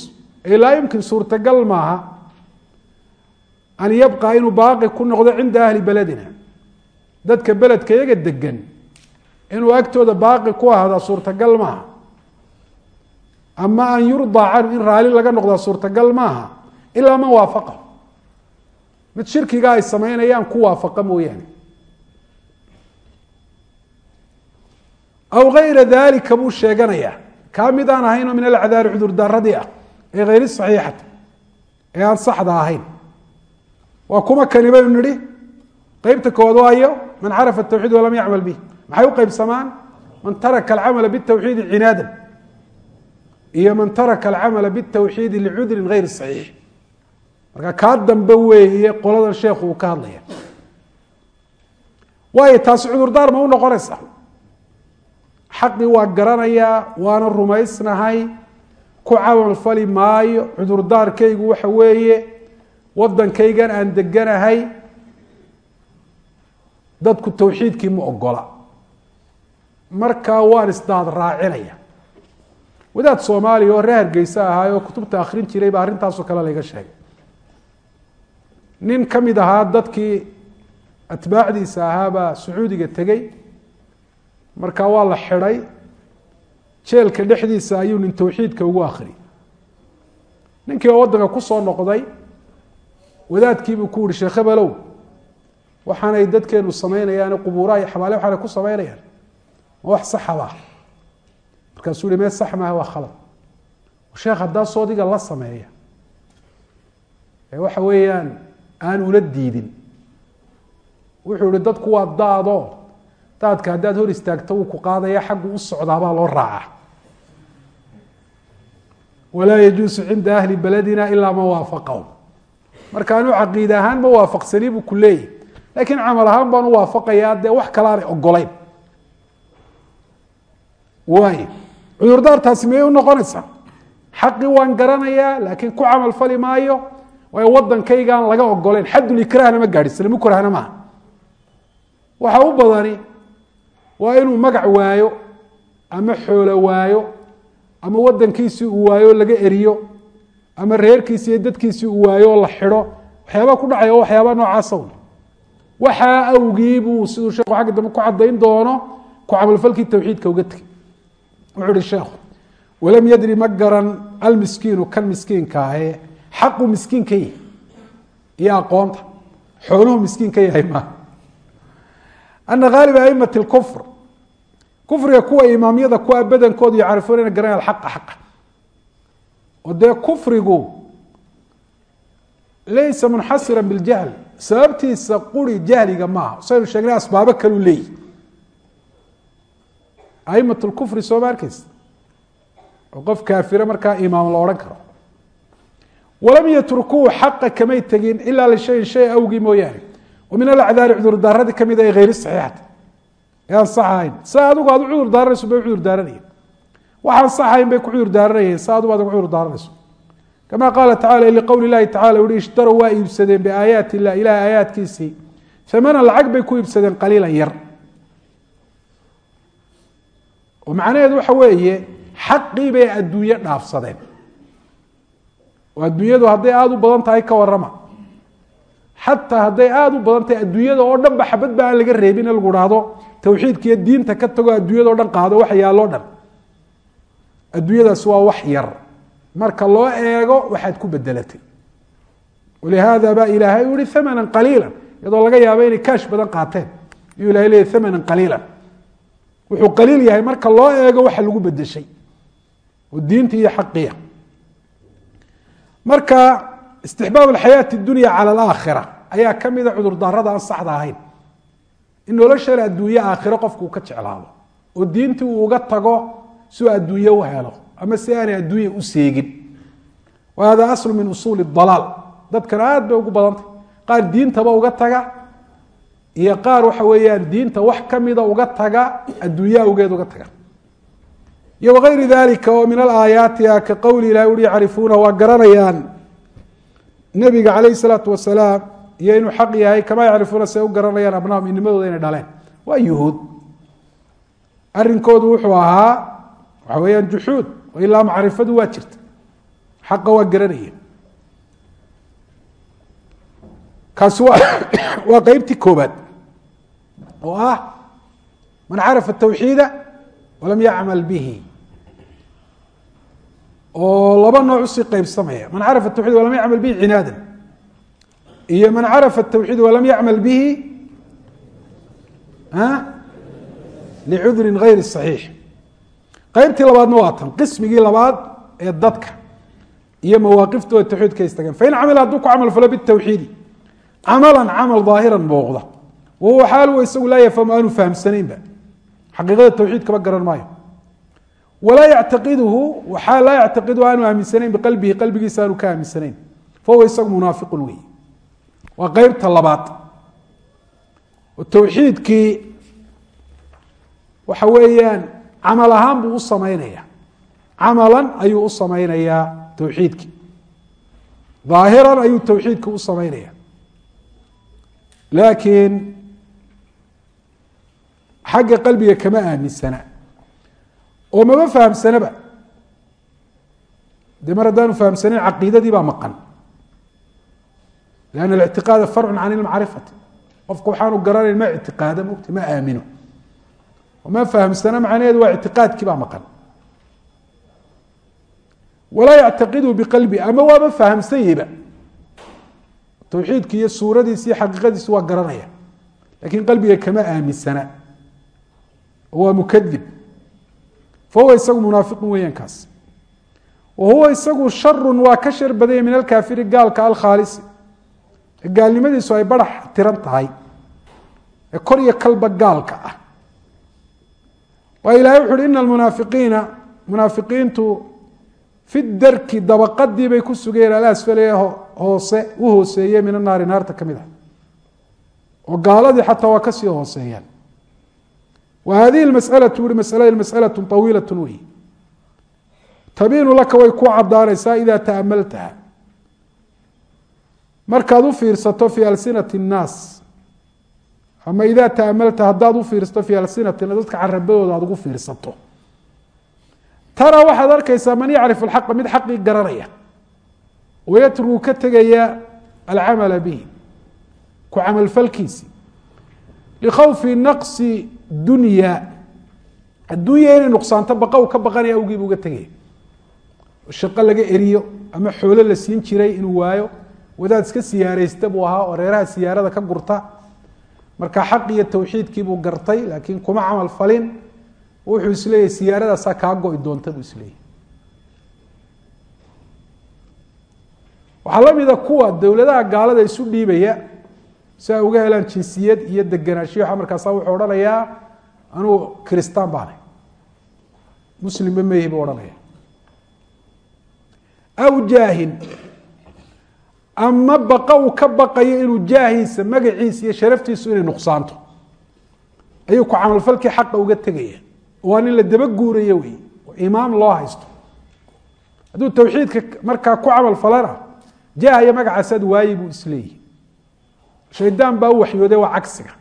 ay laa yumkin suurtagal maaha an yabqa inuu baaqi ku noqdo cinda ahli beladina dadka beledka iyaga degan inuu agtooda baaqi ku ahdaa suurtagal maaha. Ama an yurdaa canhu in raali laga noqdaa suurtagal maaha ilaa man waafaqa. Mid shirkiga ay samaynayaan ku waafaqa mooyaane aw ayra dalika buu sheeganayaa kaa mid aan ahaynoo min alcadaari cudurdaaradii ah ee ayri saxiixati ee aan saxda ahayn. Waa kuma kani baynu nihi qeybta koowaad waayo man carafa tawxiid walam yacmal bih. Maxay u qeybsamaan man taraka alcamala bitawxiidi cinaadan iyo man taraka alcamala bitawxiidi licudrin ayri saxiix. Marka kaa dambe weeye qoladan sheekhu uu ka hadlaya. Waayo taasi cudurdaar ma u noqonaysa xaqii waa garanayaa waana rumaysnahay. Ku camal fali maayo cudurdaarkaygu waxa weeye wadankaygan aan deganahay dadku tawxiidkii ma ogola markaa waan isdaad raacinaya wadaad soomaaliya oo reer hargeysa ahaay oo kutubta akrin jiray baa arrintaasoo kale layga sheegay. Nin ka mid ahaa dadkii atbaacdiisa ahaabaa sacuudiga tegey markaa waa la xidhay jeelka dhexdiisa ayuu nin tawxiidka ugu akhriyay ninkii oo waddanka ku soo noqday wadaadkiibuu ku yihi sheekh hebelow waxaanay dadkeenu samaynayaane qubuuraha iyo xabaale waxaanay ku samaynayaan ma wax saxaba markaasuu yihi mee sax maaha waa khalad. Sheekh haddaa soodiga la sameeya. Ee waxa weeyaan aan ula diidin. Wuxuu yihi dadku waa daadoo daadka haddaad hor istaagto wuu ku qaadaya xaggu u socdaabaa loo raaca walaa yajuusu cinda ahli beledina ilaa man waafaqahum. Marka anu caqiid ahaan ma waafaqsani buu ku leeyahy laakiin camal ahaan baan u waafaqayaa dee wax kale aanay ogolayn waay cudurdaartaasi miyay unoqonaysaa xaqii waan garanayaa laakiin ku camal fali maayo. Waayo wadankaygaan laga ogoleyn xadulikrahna ma gaadhi slamukrahna maaha. Waxa u badani waa inuu magac waayo ama xoolo waayo ama wadankiisii uu waayo oo laga eriyo ama reerkiisi iyo dadkiisii uu waayo oo la xidho waxyaabaa ku dhacaya waxyaabaa noocaasa waxaa awgii buu siduu sheekhu xagga dambe ku cadayn doono ku camalfalkii tawxiidka uga tegey. Wuxuu uhi sheekhu walam yadri ma garan almiskiinu kan miskiinka ahee xaqu miskiin ka yahay iyo aqoonta xooluhu miskiin ka yahay maaha ana haaliba aimati lkufr kufriga kuwa imaamyada kuwa badankoodu yacrifuuna ina garanaya alxaqa xaqa oo dee kufrigu laysa munxasira biljahl sababtiisa quri jahliga maaha saynu sheegnay asbaabo kaluu leeyihi aimat lkufri soo ma arkeysa oo qof kaafira markaa imaam la odhan karo walam yatrukuu xaqa kamay tegin ilaa lishayin shay awgii mooyaane oo min alacdaari cudurdaaradii ka mid ee hayri saxiixati ee aan sax ahayn sa adigu aad u cudur daaranayso bay cudur daaranayeen. Waxaan sax ahayn bay ku cudur daaranayeen. Sa adugu aad ugu cudur daaranayso. Kama qaala tacala liqowli lahi tacala uhi ishtarow waa iibsadeen biaayaati illah ilahay aayaadkiisii amana lacag bay ku iibsadeen qaliilan yar. Oo macnaheedu waxa weeye xaqii bay adduunye dhaafsadeen. Oo adduunyadu hadday aada u badan tahay ka warama xataa hadday aada u badan tahay adduunyada oo dhan ba xabad ba aan laga reebin lagu dhahdo tawxiidka diinta ka tago adduunyada o dhan qaado wax dhan. Adduunyadaasi waa wax yar. Marka loo eego waxaad ku bedelatay. Walihaada baa ilaahay u yihi amanan iyadoo laga yaabo inay kaash badan qaateen. Iyuu ilahay leeyay amanan qaliila wuxuu qaliil yahay marka loo eego waxa lagu bedeshay. Oo diinta iyo xaqiya marka istixbaab alxayaati dunya cala alaakhira ayaa kamida cudurdaarada aan saxda ahayn. In noloshan adduunye aakhiro qofku uu ka jeclaado oo diintii uu uga tago siuu adduunye u helo ama si aanay adduunya u seegin. Hada aslu min usuuli dalaal dadkan aad bay ugu badantay. Qaar diintaba uga taga iyo qaar waxa weeyaan diinta wax kamida uga taga adduunye awgeed uga taga. Iyo wagayri dalika oo min alaayaati a ka qowli ilahi ui yacrifuuna waa garanayaan. Nebiga calayh salaatu wasalaam iyo inuu xaq yahay kama yacrifuuna say u garanayaan abnaahum inimadooda inay dhaleen. Waa yuhuud. Arinkoodu wuxuu ahaa waxa weeyaan juxuud oo ilaa macrifadu waa jirta. Xaqa waa garanaya kaasi waa waa qeybtii koobaad oo ah man carafa tawxiida walam yacmal bihi. Oo laba nooc u sii qeybsamaya man carafa tawxid walam yacmal bihi cinaadan iyo man carafa tawxiid walam yacmal bihi licudrin gayri saxiix. Qeybtii labaadna waa tan qismigii labaad ee dadka iyo mawaaqiftooda tawxiidka istageen fain camila hadduu ku camal falo bitawxiidi camalan camal daahiran muuqda wa huwa xaaluhu isagu laa yafhamu aanu fahamsanaynba. Xaqiiqada tawxiidkaba garan maayo. Walaa yactaqiduhu laa yactaqiduhu aanu aaminsanayn biqalbihi qalbigiisa aanu ka aaminsanayn. Fahuwa isagu munaafiqun wey waa qeybta labaad. Oo tawxiidkii waxa weeyaan camal ahaan buu u samaynaya camalan ayuu u samaynayaa tawxiidkii. Daahiran ayuu tawxiidka u samaynaya laakiin xagga qalbiga kama aaminsana. Oo maba fahamsanaba. De mar haddaanu fahamsanayn caqiidadii baa maqan lann اlictiqaada farcu can ilmacrifati qofku waxaanu garanayn ma ictiqaada mogta ma aamino ma fahamsana macnaheedu waa ictiqaadkii baa maqan walaa yactaqidu biqalbi ama waaba fahamsanyeba tawxiidki iyo suuradiisi iyo xaqiiqadiisi waa garanaya laakiin qalbiga kama aaminsana waa mukadib fahuwa isagu munaafiqun weeyaan kaas wa huwa isagu sharu waa ka shar badanya min alkaafiri gaalka alkhaalisi gaalnimadiisu ay barax tiran tahay ee kor iyo kalba gaalka ah. Waa ilahay wuxu uhi ina almunaafiqiina munaafiqiintu fi darki dabaqadii bay ku sugayeen alasfale hoose u hooseeye min anaari naarta ka mid ah. Oo gaaladii xataa waa ka sii hooseeyaan. Wa hadihi masalatu ui masaladi masalatu طawiilat wey tabiinu laka way ku cadaanaysaa ida taamaltaha markaad u fiirsato fi alsinati الnaas ama ida taamalta haddaad u fiirsato fi alsinati dadka carabadooda aad ugu fiirsato. Tara waxaad arkaysaa man yacrif alxaqa mid xaqii garanaya wayatruku ka tegaya alcamala bihi ku camalfalkiisi likhawfi naqsi dunya adduunya inay nuqsaanto baqa u ka baqanaya awgii bu uga tegaya shaqo laga eriyo ama xoolo la siin jiray inuu waayo wadaad iska siyaaraysta buu ahaa oo reeraha siyaarada ka gurta. Marka xaq iyo tawxiidkii buu gartay laakiin kuma camal falin. Wuxuu isleeyahy siyaaradaasaa kaa go-i doonta buu isleeyahy waxaa la mida kuwa dowladaha gaalada isu dhiibaya si ay uga helaan jinsiyad iyo deganaanshiyo markaasa wuxuu odhanayaa anugu kiristaan baanay muslimba mehi buu odhanaya aw jaahin ama baqa uu ka baqayo inuu jaahiisa magaciisa iyo sharaftiisu inay nuqsaanto. Ayuu ku camalfalkii xaqa uga tegaya. Waa nin la daba guurayo wey imaam loo haysto. Hadduu tawxiidka markaa ku camal falana jaahaya magacaasaad waayi buu isleeyihi shaydaan baa u waxyooday waa cagsiga.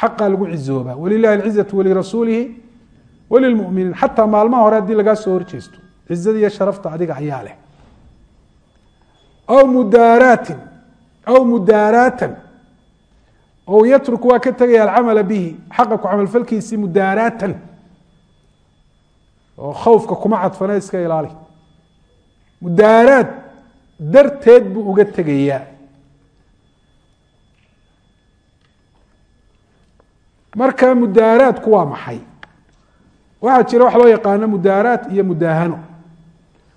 Xaqaa lagu cizoobaa. Walilahi alcizatu walirasuulihi walilmuminiin. Xataa maalmaha hore haddii lagaa soo horjeesto cizada iyo sharafta adiga ayaa leh aw mudaaraatin aw mudaaraatan oo yatruk waa ka tegaya alcamala bihi xaqa ku camalfalkiisii mudaaraatan oo khawfka kuma cadfana iska ilaali. Mudaaraad darteed buu uga tegayaa. Marka mudaaraadku waa maxay? Waxaa jira wax loo yaqaano mudaaraat iyo mudaahano.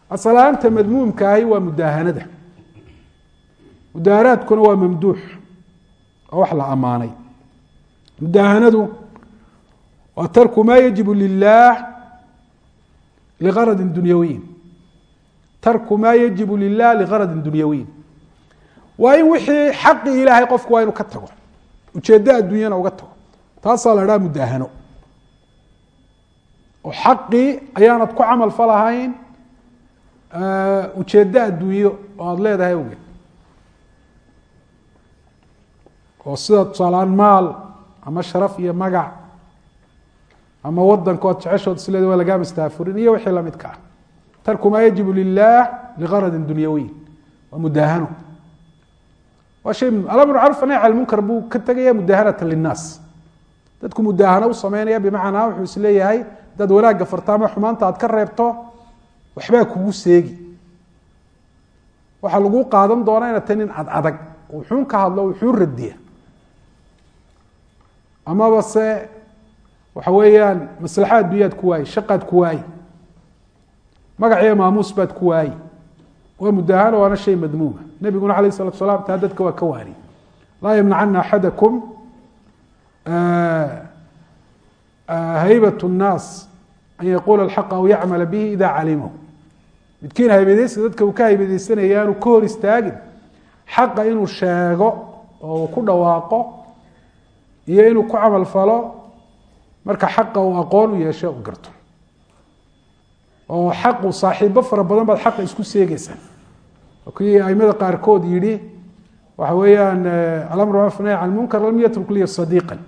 Asalaanta madmuumkaahi waa mudaahanada mudaaraadkuna waa mamduux oo wax la ammaanay mudaahanadu waa tarku maa yajibu lilah ligaradi dunyawiyin. Tarku maa yajibu lilah ligaradi dunyawiyin. Waa in wixii xaqii ilaahay qofku waa inuu ka tago. Ujeeddo adduunyana uga tago. Taasaa la dhaha mudaahano. Oo xaqii ayaanad ku camal falahayn ujeeddo adduunyo oo aada leedahay awgeed oo sida tusaalaan maal ama sharaf iyo magac ama wadanka oad jeceshood isleeda waa lagaa mastaafurin iyo wixii lamidka ah. Tarku maa yajibu lilah ligaradi dunyawiy waa mudaahano. Waa shay alamr macruf nahy munkar buu ka tegaya mudaahanata linaas dadku mudaahano u sameynaya bimacnaa wuxuu is leeyahay hadaad wanaagga farta ama xumaanta aad ka reebto waxbaa kugu seegi. Waxaa lagu qaadan doonaa inad ta ad adag wuxuun ka hadlo wuxuun radiya amaba se waxa weeyaan maslaxaad biyaad ku waaye shaqaad ku waaye magaciyo maamuus baad ku waaye waa mudahano waana shay madmuuma nebiguna alayh salatu salaam taa dadka waa ka waani laa yamnacana axadakum haybat الnaas an yaquula alxaqa aw yacmala bihi ida calimahu. Midkiin haybadaysta dadka uu ka haybadaysanayaa ka hor istaagin xaqa inuu sheego oo ku dhawaaqo iyo inuu ku camal falo marka xaqa uu aqoon u yeesho u garto. Oo xaqu saaxiibo fara badan baad xaqa isku seegeysaa kii aimada qaarkood yihi waxa weeyaan alamr macruf nahy can munkar lam yatruk liya sadiiqan.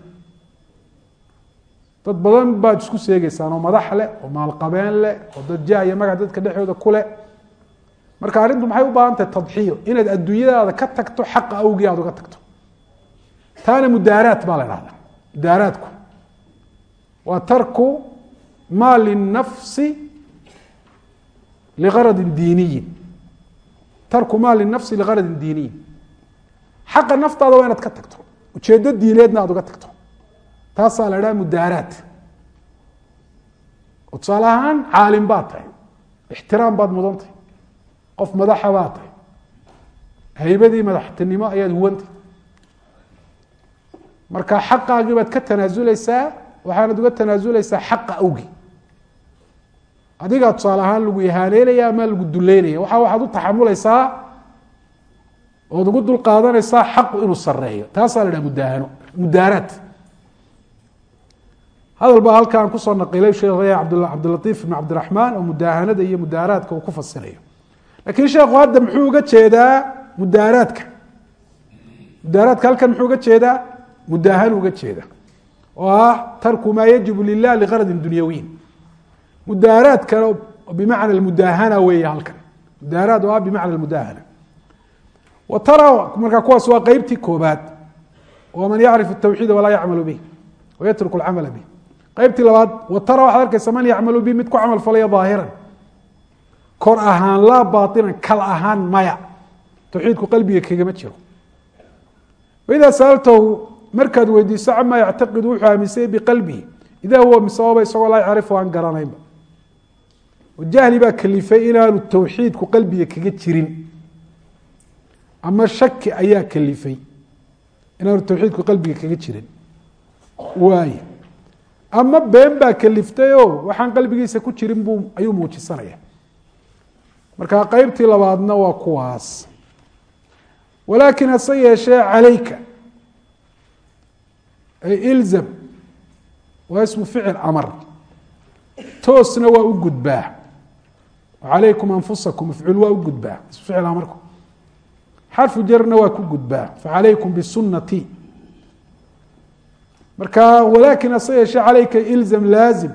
Dad badan baad isku seegeysaan oo madax leh oo maalqabeen leh oo dad jah magac dadka dhexdooda ku leh. Marka arrintu maxay u baahan tahay tadxiyo inaad adduunyadaada ka tagto xaqa awgii aad uga tagto taana mudaaraat baa la dhahdaa mudaaraatku waa tarku maa linafsi ligaradin diiniyin. Tarku maa linafsi ligaradin diiniyin. Xaqa naftaada waa inaad ka tagto. Ujeeddo diineedna aad uga tagto. Taasaa la dhaha mudaaraat tusaale ahaan caalim baad tahay. Ixtiraam baad mudan tahay. Qof madaxa baad tahay. Haybadii madaxtinimo ayaad huwantay marka xaqaagii baad ka tanaasuleysaa waxaanad uga tanaasuleysaa xaqa awgi. Adigaa tusaale ahaan lagu ihaaneynaya ama lagu duleynaya. Waxa waxaad u taxamuleysaa ood ugu dul xaqu inuu sareeyo taasaa la dhaha mudaahano mudaaraat hadal baa halkaan ku soo naqilay sheekh cabdilaiif ibn cabdiraxmaan oo mudaahanada iyo mudaaraadka uu ku fasirayo. Lakiin sheekhu hadda muxuu uga jeedaa mudaaraadka mudaaraadka halkan muxuu uga jeedaa mudaahanu uga jeeda. Oo ah tarku maa yajibu lilah ligaradin dunyawiyin mudaaraadkana bimacna mudaahana weeye halkan. Mudaaraad oo ah bimacna mudaahana wa tara markaa kuwaas waa qeybtii koobaad. Waman yacrif tawxiida walaa yacmalu bih wayatruku lcamala bih qeybtii labaad wa tara waxaad arkaysa man yacmalu bi mid ku camal falaya daahiran kor ahaan laa baainan kal ahaan maya. Tawxiidku qalbiga kagama jiro. Waidaa saaltahu markaad weydiiso camaa yactaqidu wuxuu aaminsanyay biqalbihi. Idaa huwa misababa isagoo laa yacrifu aan garanaynba. Oo jahli baa kalifay inaanu tawxiidku qalbiga kaga jirin. Ama shaki ayaa kalifay inaanu tawxiidku qalbiga kaga jirin. Waay ama been baa kaliftay o waxaan qalbigiisa ku jirin buu ayuu muujisanaya marka qeybtii labaadna waa kuwaas. Walaakin hase yeeshee calayka ay ilzam. Waa ismu ficil amar. Toosna waa u gudbaa. Calaykum anfusakum mafcuul waa u gudbaa. Ismu ficil amarku. Xarfu jarna waa ku gudbaa. Facalaykum bisunati marka walaakin hase yeeshee calayka ilzam laazim.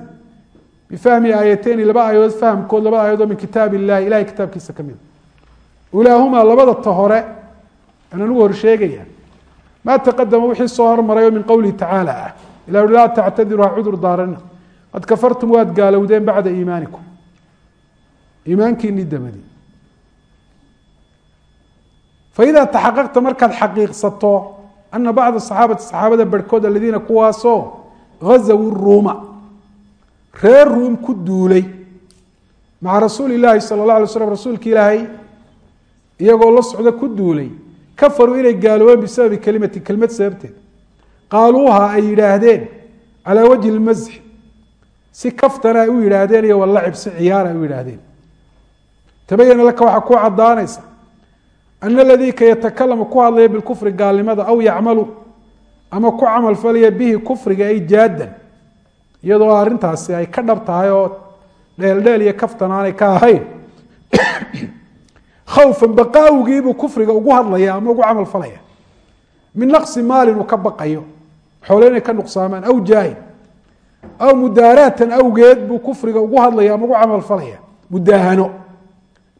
Bifahmi aayateyni laba aayadood fahamkood laba aayadood min kitaab illahi ilahay kitaabkiisa ka mida ulaahumaa labada ta hore aan anugu hor maa taqadama wixii soo hormarayo min qowlihi tacaala ah ilah ui laa tactadiru ha cudur daarana qad kafartum waad gaalowdeen bacda iimaanikum iimaankiinii dabadi faida taxaqaqta markaad xaqiiqsato ana bacda saxaabati saxaabada barhkood aladiina kuwaasoo gazawu ruuma reer ruum ku duulay maca rasuuli illaahi sala اllah alay slam rasuulka ilaahay iyagoo la socda ku duulay kafaruu inay gaaloobeen bisababi kelimati kelmad sababteed. Qaaluuha ay yidhaahdeen calaa wajhi lmasxi si kaftana ay u yidhaahdeen iyo walacib si ciyaar ay u yidhaahdeen. Tabayana laka waxaa ku cadaanaysa ana aladii ka yatakalamu ku hadlaya bilkufri gaalnimada aw yacmalu ama ku camal falaya bihi kufriga ay jaadan iyadoo arrintaasi ay ka dhab tahay oo dheeldheel iyo kaftan aanay ka ahayn khawfan baqaawgiibuu kufriga ugu hadlaya ama ugu camal falaya. Min naqsi maalin uu ka baqayo. Xoole inay ka nuqsaamaan. Aw jaahin aw mudaaraatan awgeed buu kufriga ugu hadlaya ama ugu camal falaya. Mudaahano.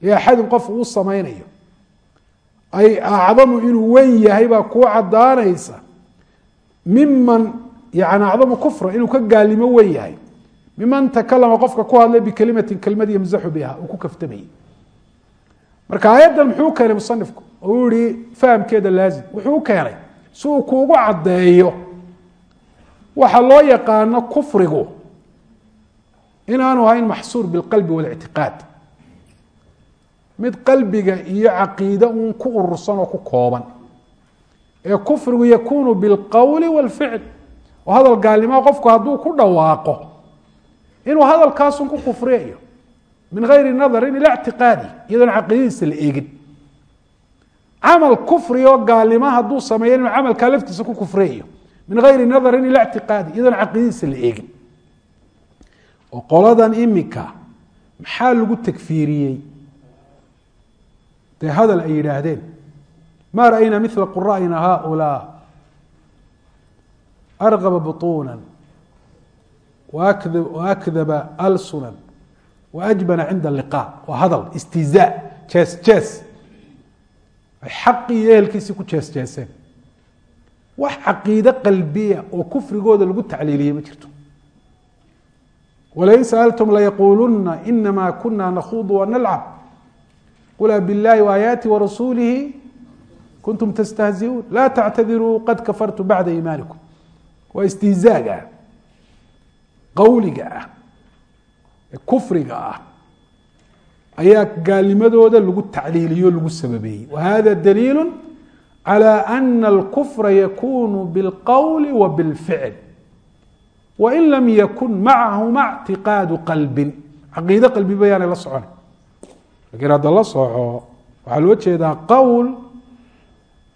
Liaxadin qof uu samaynayo. Ay acdamu inuu wen yahay baa kuu cadaanaysa miman yani acdamu kufra inuu ka gaalimo wen yahay. Miman takalama qofka ku hadlay bikelimatin kelimad yamzaxu biha. Uu ku kaftamayay marka aayaddan muxuu keenay musanifku? Oo uu yihi fahamkeeda laazim. Wuxuu u keenay si uu kuugu caddeeyo. Waxa loo yaqaano kufrigu inaanu ahayn maxsuur bilqalbi walictiqaad. Mid qalbiga iyo caqiide uun ku urursan oo ku kooban. Ee kufrigu yakunu bilqowli walficl. Oo hadal gaalnimoa qofku hadduu ku dhawaaqo inuu hadalkaasun ku kufriyayo min gayri nadarin ila ictiqaadi iyadoona caqiidadiisa la eegin. Camal kufri oo gaalnimo hadduu sameeyo inuu camalkaa laftiisa ku kufriyayo min gayri nadarin ila ictiqaadi iyadoona caqiidadiisa la eegin. Oo qoladan imika maxaa lagu takfiiriyey? Dee hadal ay yidhaahdeen ma ra'ayna mila qura'ina haulaa? Argaba buطuuna waakdaba alsunan waajbana cinda liqa waa hadal istihzaa jees jees ay xaqii iyo ehelkiisii ku jees jeeseen wax caqiide qalbiya oo kufrigooda lagu tacliiliyey ma jirto. Walain sa'altum layaquuluna inama kuna nakhuudu wanalcab qul biاllahi وaayaati warasuulihi kuntum tastahziuun. Laa tactadiruu qad kafartu bacda iimaanikum. Waa istihzaaga ah qowliga ah kufriga ah ayaa gaalnimadooda lagu tacliiliyo lagu sababeeyey wahada daliilu calى ana اlkufra yakunu biاlqowli wa biاlficl wain lam yakun macahuma اctiqaadu qalbin caqiide qalbi bayaanay la socona lakiin hadda la soco waxaa loo jeedaa qowl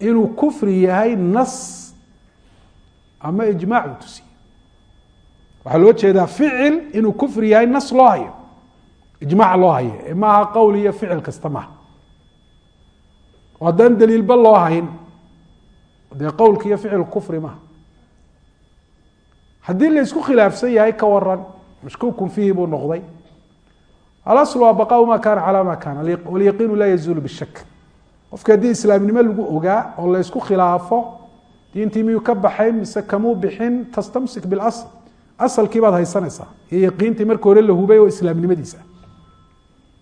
inuu kufri yahay nas ama ijmaac uu tusiye waxaa loo jeedaa ficil inuu kufri yahay nas loo hayo ijmaac loo hayo maaha qowl iyo ficil kasta maaha. Oo haddaan daliilba loo hayn dee qowlka iyo ficil kufri maaha. Haddii la isku khilaafsan yahay ka waran mashkuukun fiihi buu noqday. Alasl waa baqaau ma calaa ma kaana walyaqiinu laa yazuulu bishak qofka haddii islaamnimo lagu ogaa oo la ysku khilaafo diintii miyuu ka baxay mise kamuu bixin tastamsik bilasl asalkii baad haysanaysaa. Iyo yaqiintii marka hore la hubay oo islaamnimadiisa.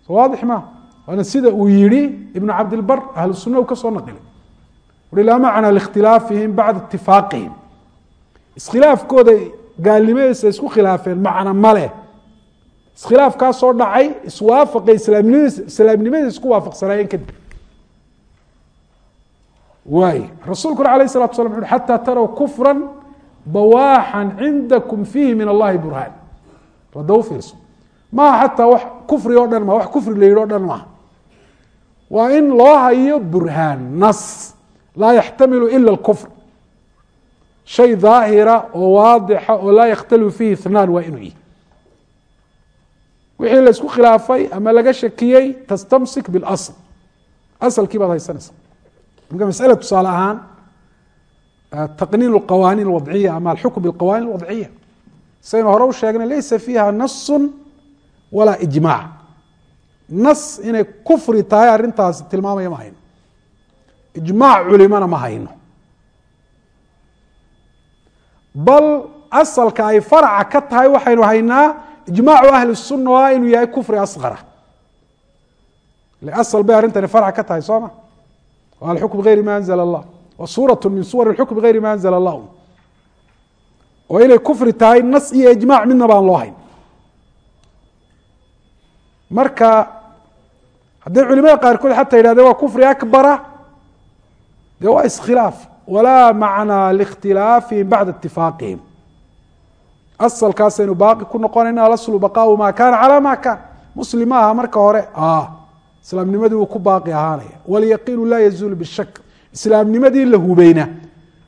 Waadix maa waana sida uu yihi ibnu cabdilbar ahlu sunna uu ka soo naqilay ui laa macnaa likhtilaafihim bacda itifaaqihim iskhilaafkooda gaalnimadiisa isku khilaafeen macna maleh iskhilaafkaasoo dhacay iswaafaqay islaamnimadiisa islaamnimadiisa isku waafaqsanaayeen kadib. Waay. Rasuulkuna alayh salatu slam u xataa taraw kufran bawaaxan cindakum fiihi min allahi burhaan rada u fiirso maaha xataa wax kufri o dhan ma wax kufri la yidhi o dhan maaha waa in loo hayo burhaan nas laa yaxtamilu ila اkufr shay daahira oo waadixa oo laa yakhtalifu fiihi ithnaan waa inuu yihi wixii la isku khilaafay ama laga shakiyey tastamsik biاlasl asalkii baad haysanaysa marka masala tusaale ahaan taqniin اqawaaniin اwadciya ama alxukm biاlqawanin اwadciya saynu hore u sheegnay laysa fiiha nasu walaa ijmaac nas inay kufri tahay arrintaasi tilmaamaya ma hayno ijmaac culimana ma hayno bal asalka ay farca ka tahay waxaynu haynaa ijmaacu ahli الsuna waa inuu yahay kufri asqara asal bay arrintani farca ka tahay soo ma waa alxukm bigayri ma anzla اllah wa suuraة min suwar اlxukm bigayri ma anzla اllah oo inay kufri tahay nas iyo ijmac midna baan loo hayn marka hadday culimada qaarkood xataa yidhahdeen waa kufri akbara dee waa iskhilaaf walaa macnaa likhtilaafihim bacda itifaaqihim asalkaasaynu baaqi ku noqonayna alaslu baqaau maa kaana calaa maa kaan muslim ma aha marka hore islaamnimadii uu ku baaqi ahaanaya walyaqiinu laa yazuulu bishak islaamnimadii la hubeyna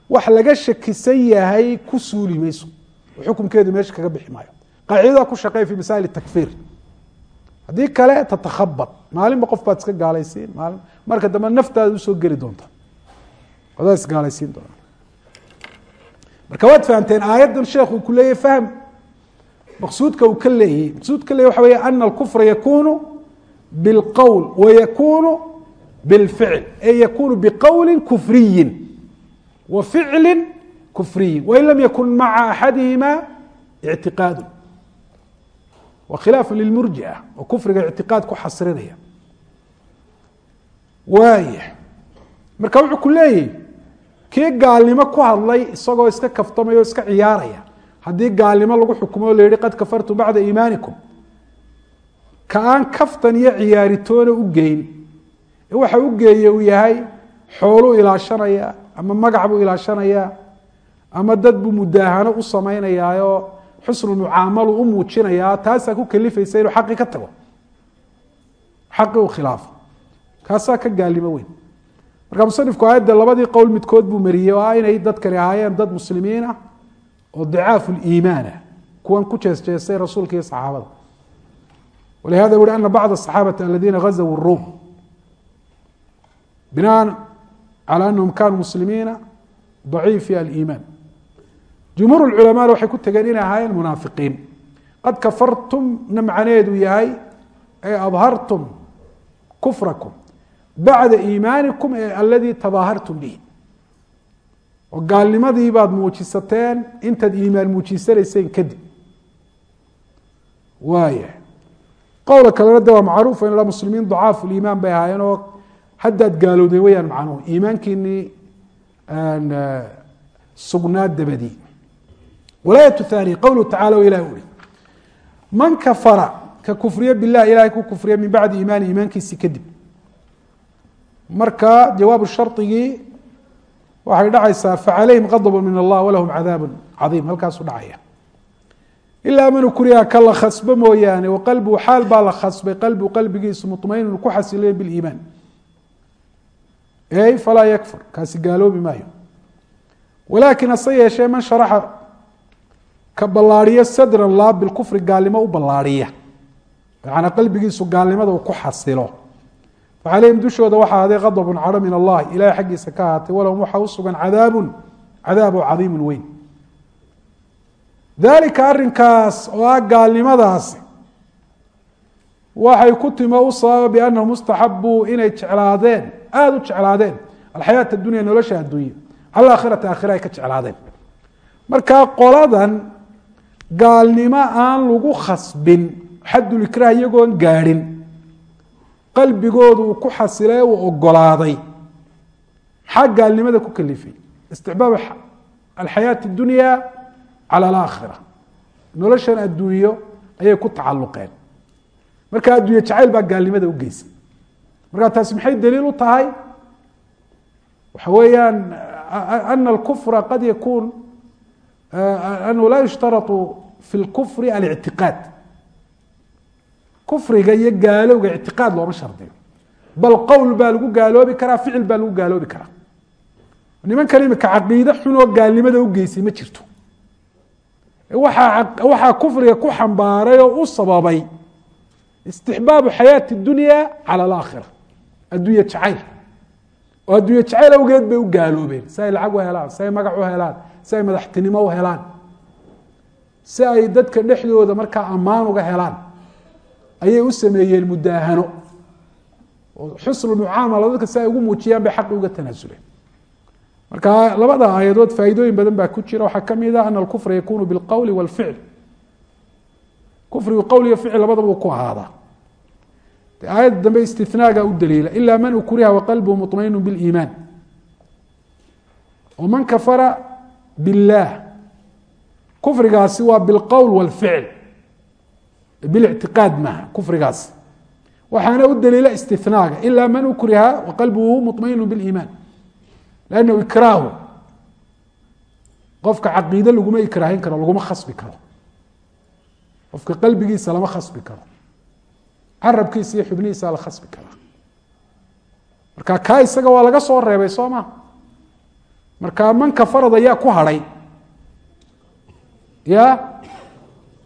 wax laga shakisan yahay ku suuli mayso. Oo xukumkeedu meesha kaga bixi maayo. Qaacidada ku shaqeey fi masaa'il takfiir. Haddii kale tatakhabad maalinba qof baad iska gaalaysiin maalin marka dambe naftaada u soo geli doonta. Odaa isgaalaysiin doona. Marka waad fahamteen aayaddan sheekhu ku leeyahy fahm. Maqsuudka uu ka leeyay maqsuud ka leeyay waxa weeye ana alkufra yakunu bilqowl wayakunu yakunu biqowli kufriyin wa ficli kufriyin wain lam yakun maca axadihima ictiqaadu wa khilaafa lilmurjia oo kufriga ictiqaad ku xasrinaya waaya marka wuxuu ku leeyahy kii gaalnimo ku hadlay isagoo iska kaftamaya o iska ciyaaraya haddii gaalnimo lagu xukumo o la yihi qad kafartu bacda iimaanikum ka aan kaftan iyo ciyaaritoona u waxa u geeye uu yahay xooluu ilaashanaya ama magac buu ilaashanayaa ama dad buu mudaahano u samaynayaayoo xusnulmucaamalu u muujinayaa taasaa ku kalifaysa inuu xaqii ka tago. Xaqii u khilaafo. Kaasaa ka gaalnimo weyn. Marka musanifku aayadda labadii qowl midkood buu mariyey oo ah inay dadkani ahaayeen dad muslimiin ah oo dicaafu liimaan ah kuwan ku jeesjeestay rasuulka iyo saxaabada. Walihada uri ana bacd asaxaabati aladiina gazawu ruum binaan calى anahum kanuu muslimiina daciifi aliimaan jumhuur culamana waxay ku tegeen inay ahaayeen munaafiqiin qad kafartumna macnaheedu yahay ay adhartum kufrakum bacda iimaanikum ee aladii tadaahartum bihi oo gaalnimadii baad muujisateen intaad iimaan muujisanayseen kadib waaya qowla kalena de waa macruuf in muslimiin bay ahaayeen oo haddaad gaalowday weyaan macnuhu iimaankiinii sugnaa dabadii walaayat thaaniya qowluhu tacala o ilah uri man kafara ka kufriye bilah ilahay ku kufriya min bacdi iimaani iimaankiisi kadib. Marka jawaabu shardigii waxay dhacaysaa facalayhim qadb min allah walahum cadaab cadiim. Halkaasu dhacaya. Ilaa man ukriha ka la khasbo mooyaane waqalbuhu xaal baa la khasbay qalbigu qalbigiisu muطmainu ku xasilaya biliimaan ey falaa yakfur kaasi gaaloobi maayo. Walaakin hase yeeshee man sharaxa ka ballaadhiya sadran laa bilkufri gaalnimo u ballaadhiya macnaa qalbigiisu gaalnimada uu ku xasilo. Facalayhim dushooda waxaa ahaday qadbun cadho min allahi ilahay xaggiisa ka ahaatay walahum waxaa u sugan cadaabun cadaabo cadiimun weyn. Dalika arrinkaas oo ah gaalnimadaasi waxay ku timo u sababa biannahum mustaxabuu inay jeclaadeen aada u jeclaadeen alxayaat addunya nolosha adduunya. Cala aakhirati aakhira ay ka jeclaadeen. Markaa qoladan gaalnimo aan lagu khasbin xadulikrah iyagoon gaadhin qalbigoodu uu ku xasilay uu ogolaaday. Maxaa gaalnimada ku kalifay. Isticbaab alxayaati اdunya cala alaakhira. Noloshan adduunyo ayay ku tacalluqeen marka adduunye jacayl baa gaalnimada u geysay. Markaa taasi maxay daliil u tahay? Waxa weeyaan ana alkufra qad yakun anahu laa yushtarau fi lkufri alictiqaad kufriga iyo gaalowga ictiqaad looma shardiyo. Bal qowl baa lagu gaaloobi karaa ficil baa lagu gaaloobi karaa. Nimankan imika caqiide xunoo gaalnimada u geysay ma jirto. Waxaa kufriga ku xambaaray oo u sababay istixbaabu xayaati dunya cala alaakhira adduunye jacayl. Oo adduunye jacayl awgeed bay u gaaloobeen. Si ay lacag u helaan si ay magac u helaan si ay madaxtinimo u helaan. Si ay dadka dhexdooda markaa ammaan uga helaan. Ayay u sameeyeen mudaahano oo xusnu mucaamala dadka si ay ugu muujiyaan bay xaqi uga tanaasuleen. Marka labada aayadood faa'iidooyin badan baa ku jira. Waxaa ka mid ah ana alkufra yakunu bilqowli walficl kufrigu qowl iyo ficil labadaba uu ku ahaadaa aayadda dambe istinaaga u daliila ila man ukriha waqalbuhu muطmainu biliimaan waman kafara biاllah kufrigaasi waa bilqowl walficl bilictiqaad maaha kufrigaasi waxaana u daliila istinaaga ila man ukriha waqalbuhu muطmainu biliimaan lannahu ikraahu qofka caqiide laguma ikraahin karo laguma khasbi karo qofka qalbigiisa lama khasbi karo. Carabkiisa iyo xubnihiisa la khasbi karaa marka kaa isaga waa laga soo reebay soo ma? Marka manka farad ayaa ku hadhay. Ya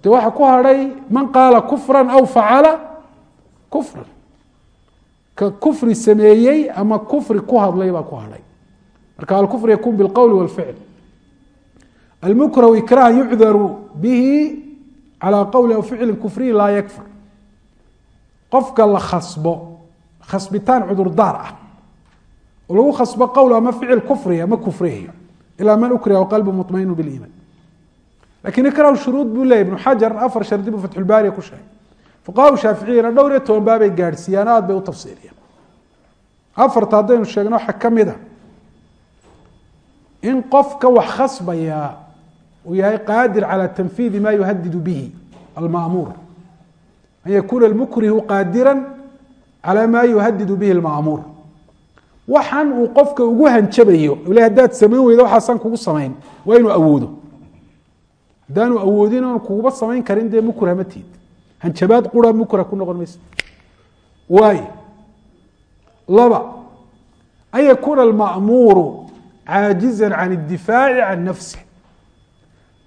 de waxa ku hadhay man qaala kufran aw facala kufran. Ka kufri sameeyey ama kufri ku hadlay baa ku hadhay. Marka alkufr yakun biاlqowl wاlficl almukrahu ikrah yucdaru bihi calى qowli aw ficli kufriyi laa yakfur. Qofka la khasbo khasbitaan cudurdaar ah. Oo lagu khasbo qowl ama ficil kufriya ma kufriyayo ilaa man ukriha qalbu muطmainu biliimaan laakiin ikrahu shuruud buu leeyay ibnu xajar afar shardi buu fatxulbaariya ku sheegay. Fuqaha shaaficiyana dhowr iyo toban baabay gaadhsiiyaan aad bay u tafsiiriyaan. Afarta haddaynu sheegno waxaa ka mid a in qofka wax khasbaya uu yahay qaadir calى tanfiidi ma yuhadidu bihi almaamuur an yakuna almukrihu qaadira calى ma yuhadidu bihi اlmaamuur waxan uu qofka ugu hanjabayo le haddaad samayn weydo waxaasaan kugu samayn waa inuu awoodo haddaanu awoodin oon kuguba samayn karin dee mukrah ma tiid hanjabaad qura mukrah ku noqon maysa waayo laba an yakuna alma'muuru caajiza can اdifaaci can nafsi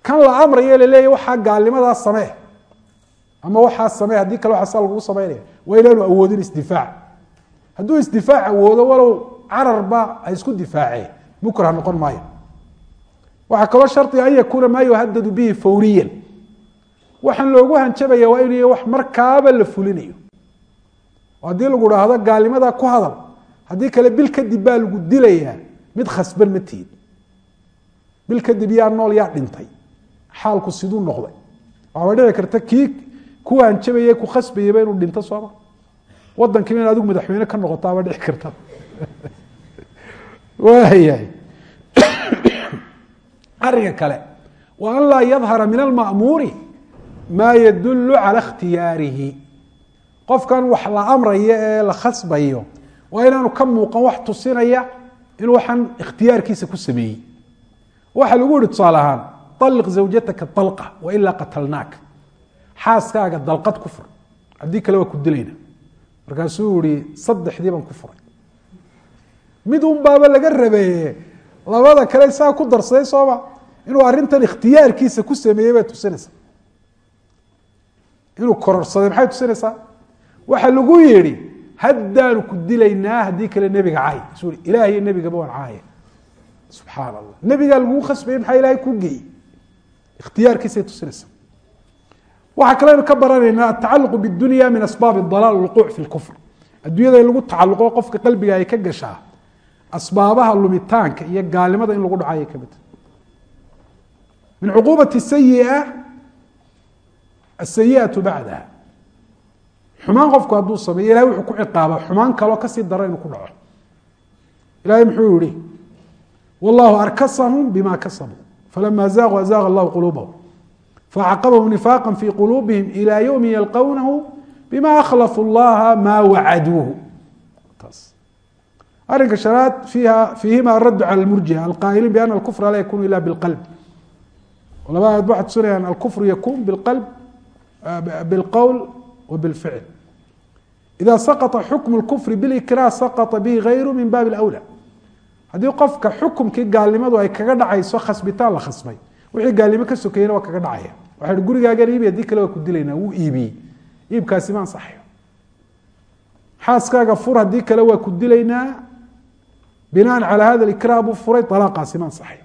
kan la amrayo laleeya waxaa gaalnimadaa samee. Ama waxaa samee haddii kale waxaasa lagugu samaynaya waa inaanu awoodin isdifaac. Hadduu isdifaac awoodo walow cararba ha isku difaacee. Mukrah noqon maayo. Waxaa kaloo shardiga an yakuuna maa yuhadadu bihi fawriyan waxaan loogu hanjabaya waa inuu wax markaaba la fulinayo. Haddii lagu dhaahdo gaalnimadaa ku hadal haddii kale bil kadib baa lagu dilayaa. Mid khasban ma tihid. Bil kadib yaa nool yaa dhintay xaalku siduu noqday. Waxaaba dhici karta kii ku hanjabaye ku khasbayaba inuu dhinto sooma wadankiiba in adigu madaxweyne ka noqotaaba dhici karta. Waayahay. Ariga kale wa an laa yadhara min alma'muuri maa yadulu cala اkhtiyaarihi qofkan wax la amrayo ee la khasbayo waa inaanu ka muuqan wax tusinaya inuu waxaan ikhtiyaarkiisa ku sameeyey. Waxaa lagu yihi tusaale ahaan aliq zawjataka dalqa wailaa qatalnaaka xaaskaaga dalqad ku fur haddii kale waa ku dilayna markaasuu yihi saddexdii baan ku furay mid un laga rabeeye labada kale saa ku darsaday sooma inuu arrintan ikhtiyaarkiisa ku sameeyey bay tusinaysaa inuu kororsaday maxay tusinaysaa waxaa lagu yihi haddaanu ku dilaynaa haddii kale nebiga caay su i ilaah iyo nebigaba waan caaya subxaan allah nebigaa laguu khasbayay maxaa ilahay ku geeyey ikhtiyaarkiisay tusinaysaa waxaa kaleynu ka baranaynaa atacaluqu bidunya min asbaabi dalaal lwuquuc fi lkufr adduunyada in lagu tacaluqo qofka qalbiga ay ka gashaa asbaabaha lumitaanka iyo gaalnimada in lagu dhaco ayay ka mid tahay min cuquubati sayia asayiatu bacdaha xumaan qofku hadduu sameeyo ilahay wuxuu ku ciqaaba xumaan kaloo ka sii daro inuu ku dhaco ilahay muxuu yihi wallahu arkasahum bima kasabuu falama zaaquu azaaqa allahu quluubahum facaqabahum nifaaqan fii quluubihim ilaa yowmi yalqownahu bima akhlafuu llaha maa wacaduuhu taas arrinka shanaad fiiha fiihima araddu cala almurjiha alqaa'iliin biana alkufra laa yakunu ila bilqalb culamaada waxay tusinayaan alkufru yakun bilqalb bilqowl wa bilficl ida saqطa xukmu lkufri bilikraah saqطa bihi gayru min baabi alawla haddii qofka xukumkii gaalnimadu ay kaga dhacayso khasbitaan la khasbay. Wixii gaalnimo ka sokeyena waa kaga dhacaya. Waxa gurigaagan iibi haddii kale waa ku dilaynaa wuu iibiyey iibkaasi ma ansaxayo. Xaaskaaga fur haddii kale waa ku dilaynaa. Binaan calى hada ikrah buu furay alaaqaasi ma ansaxayo.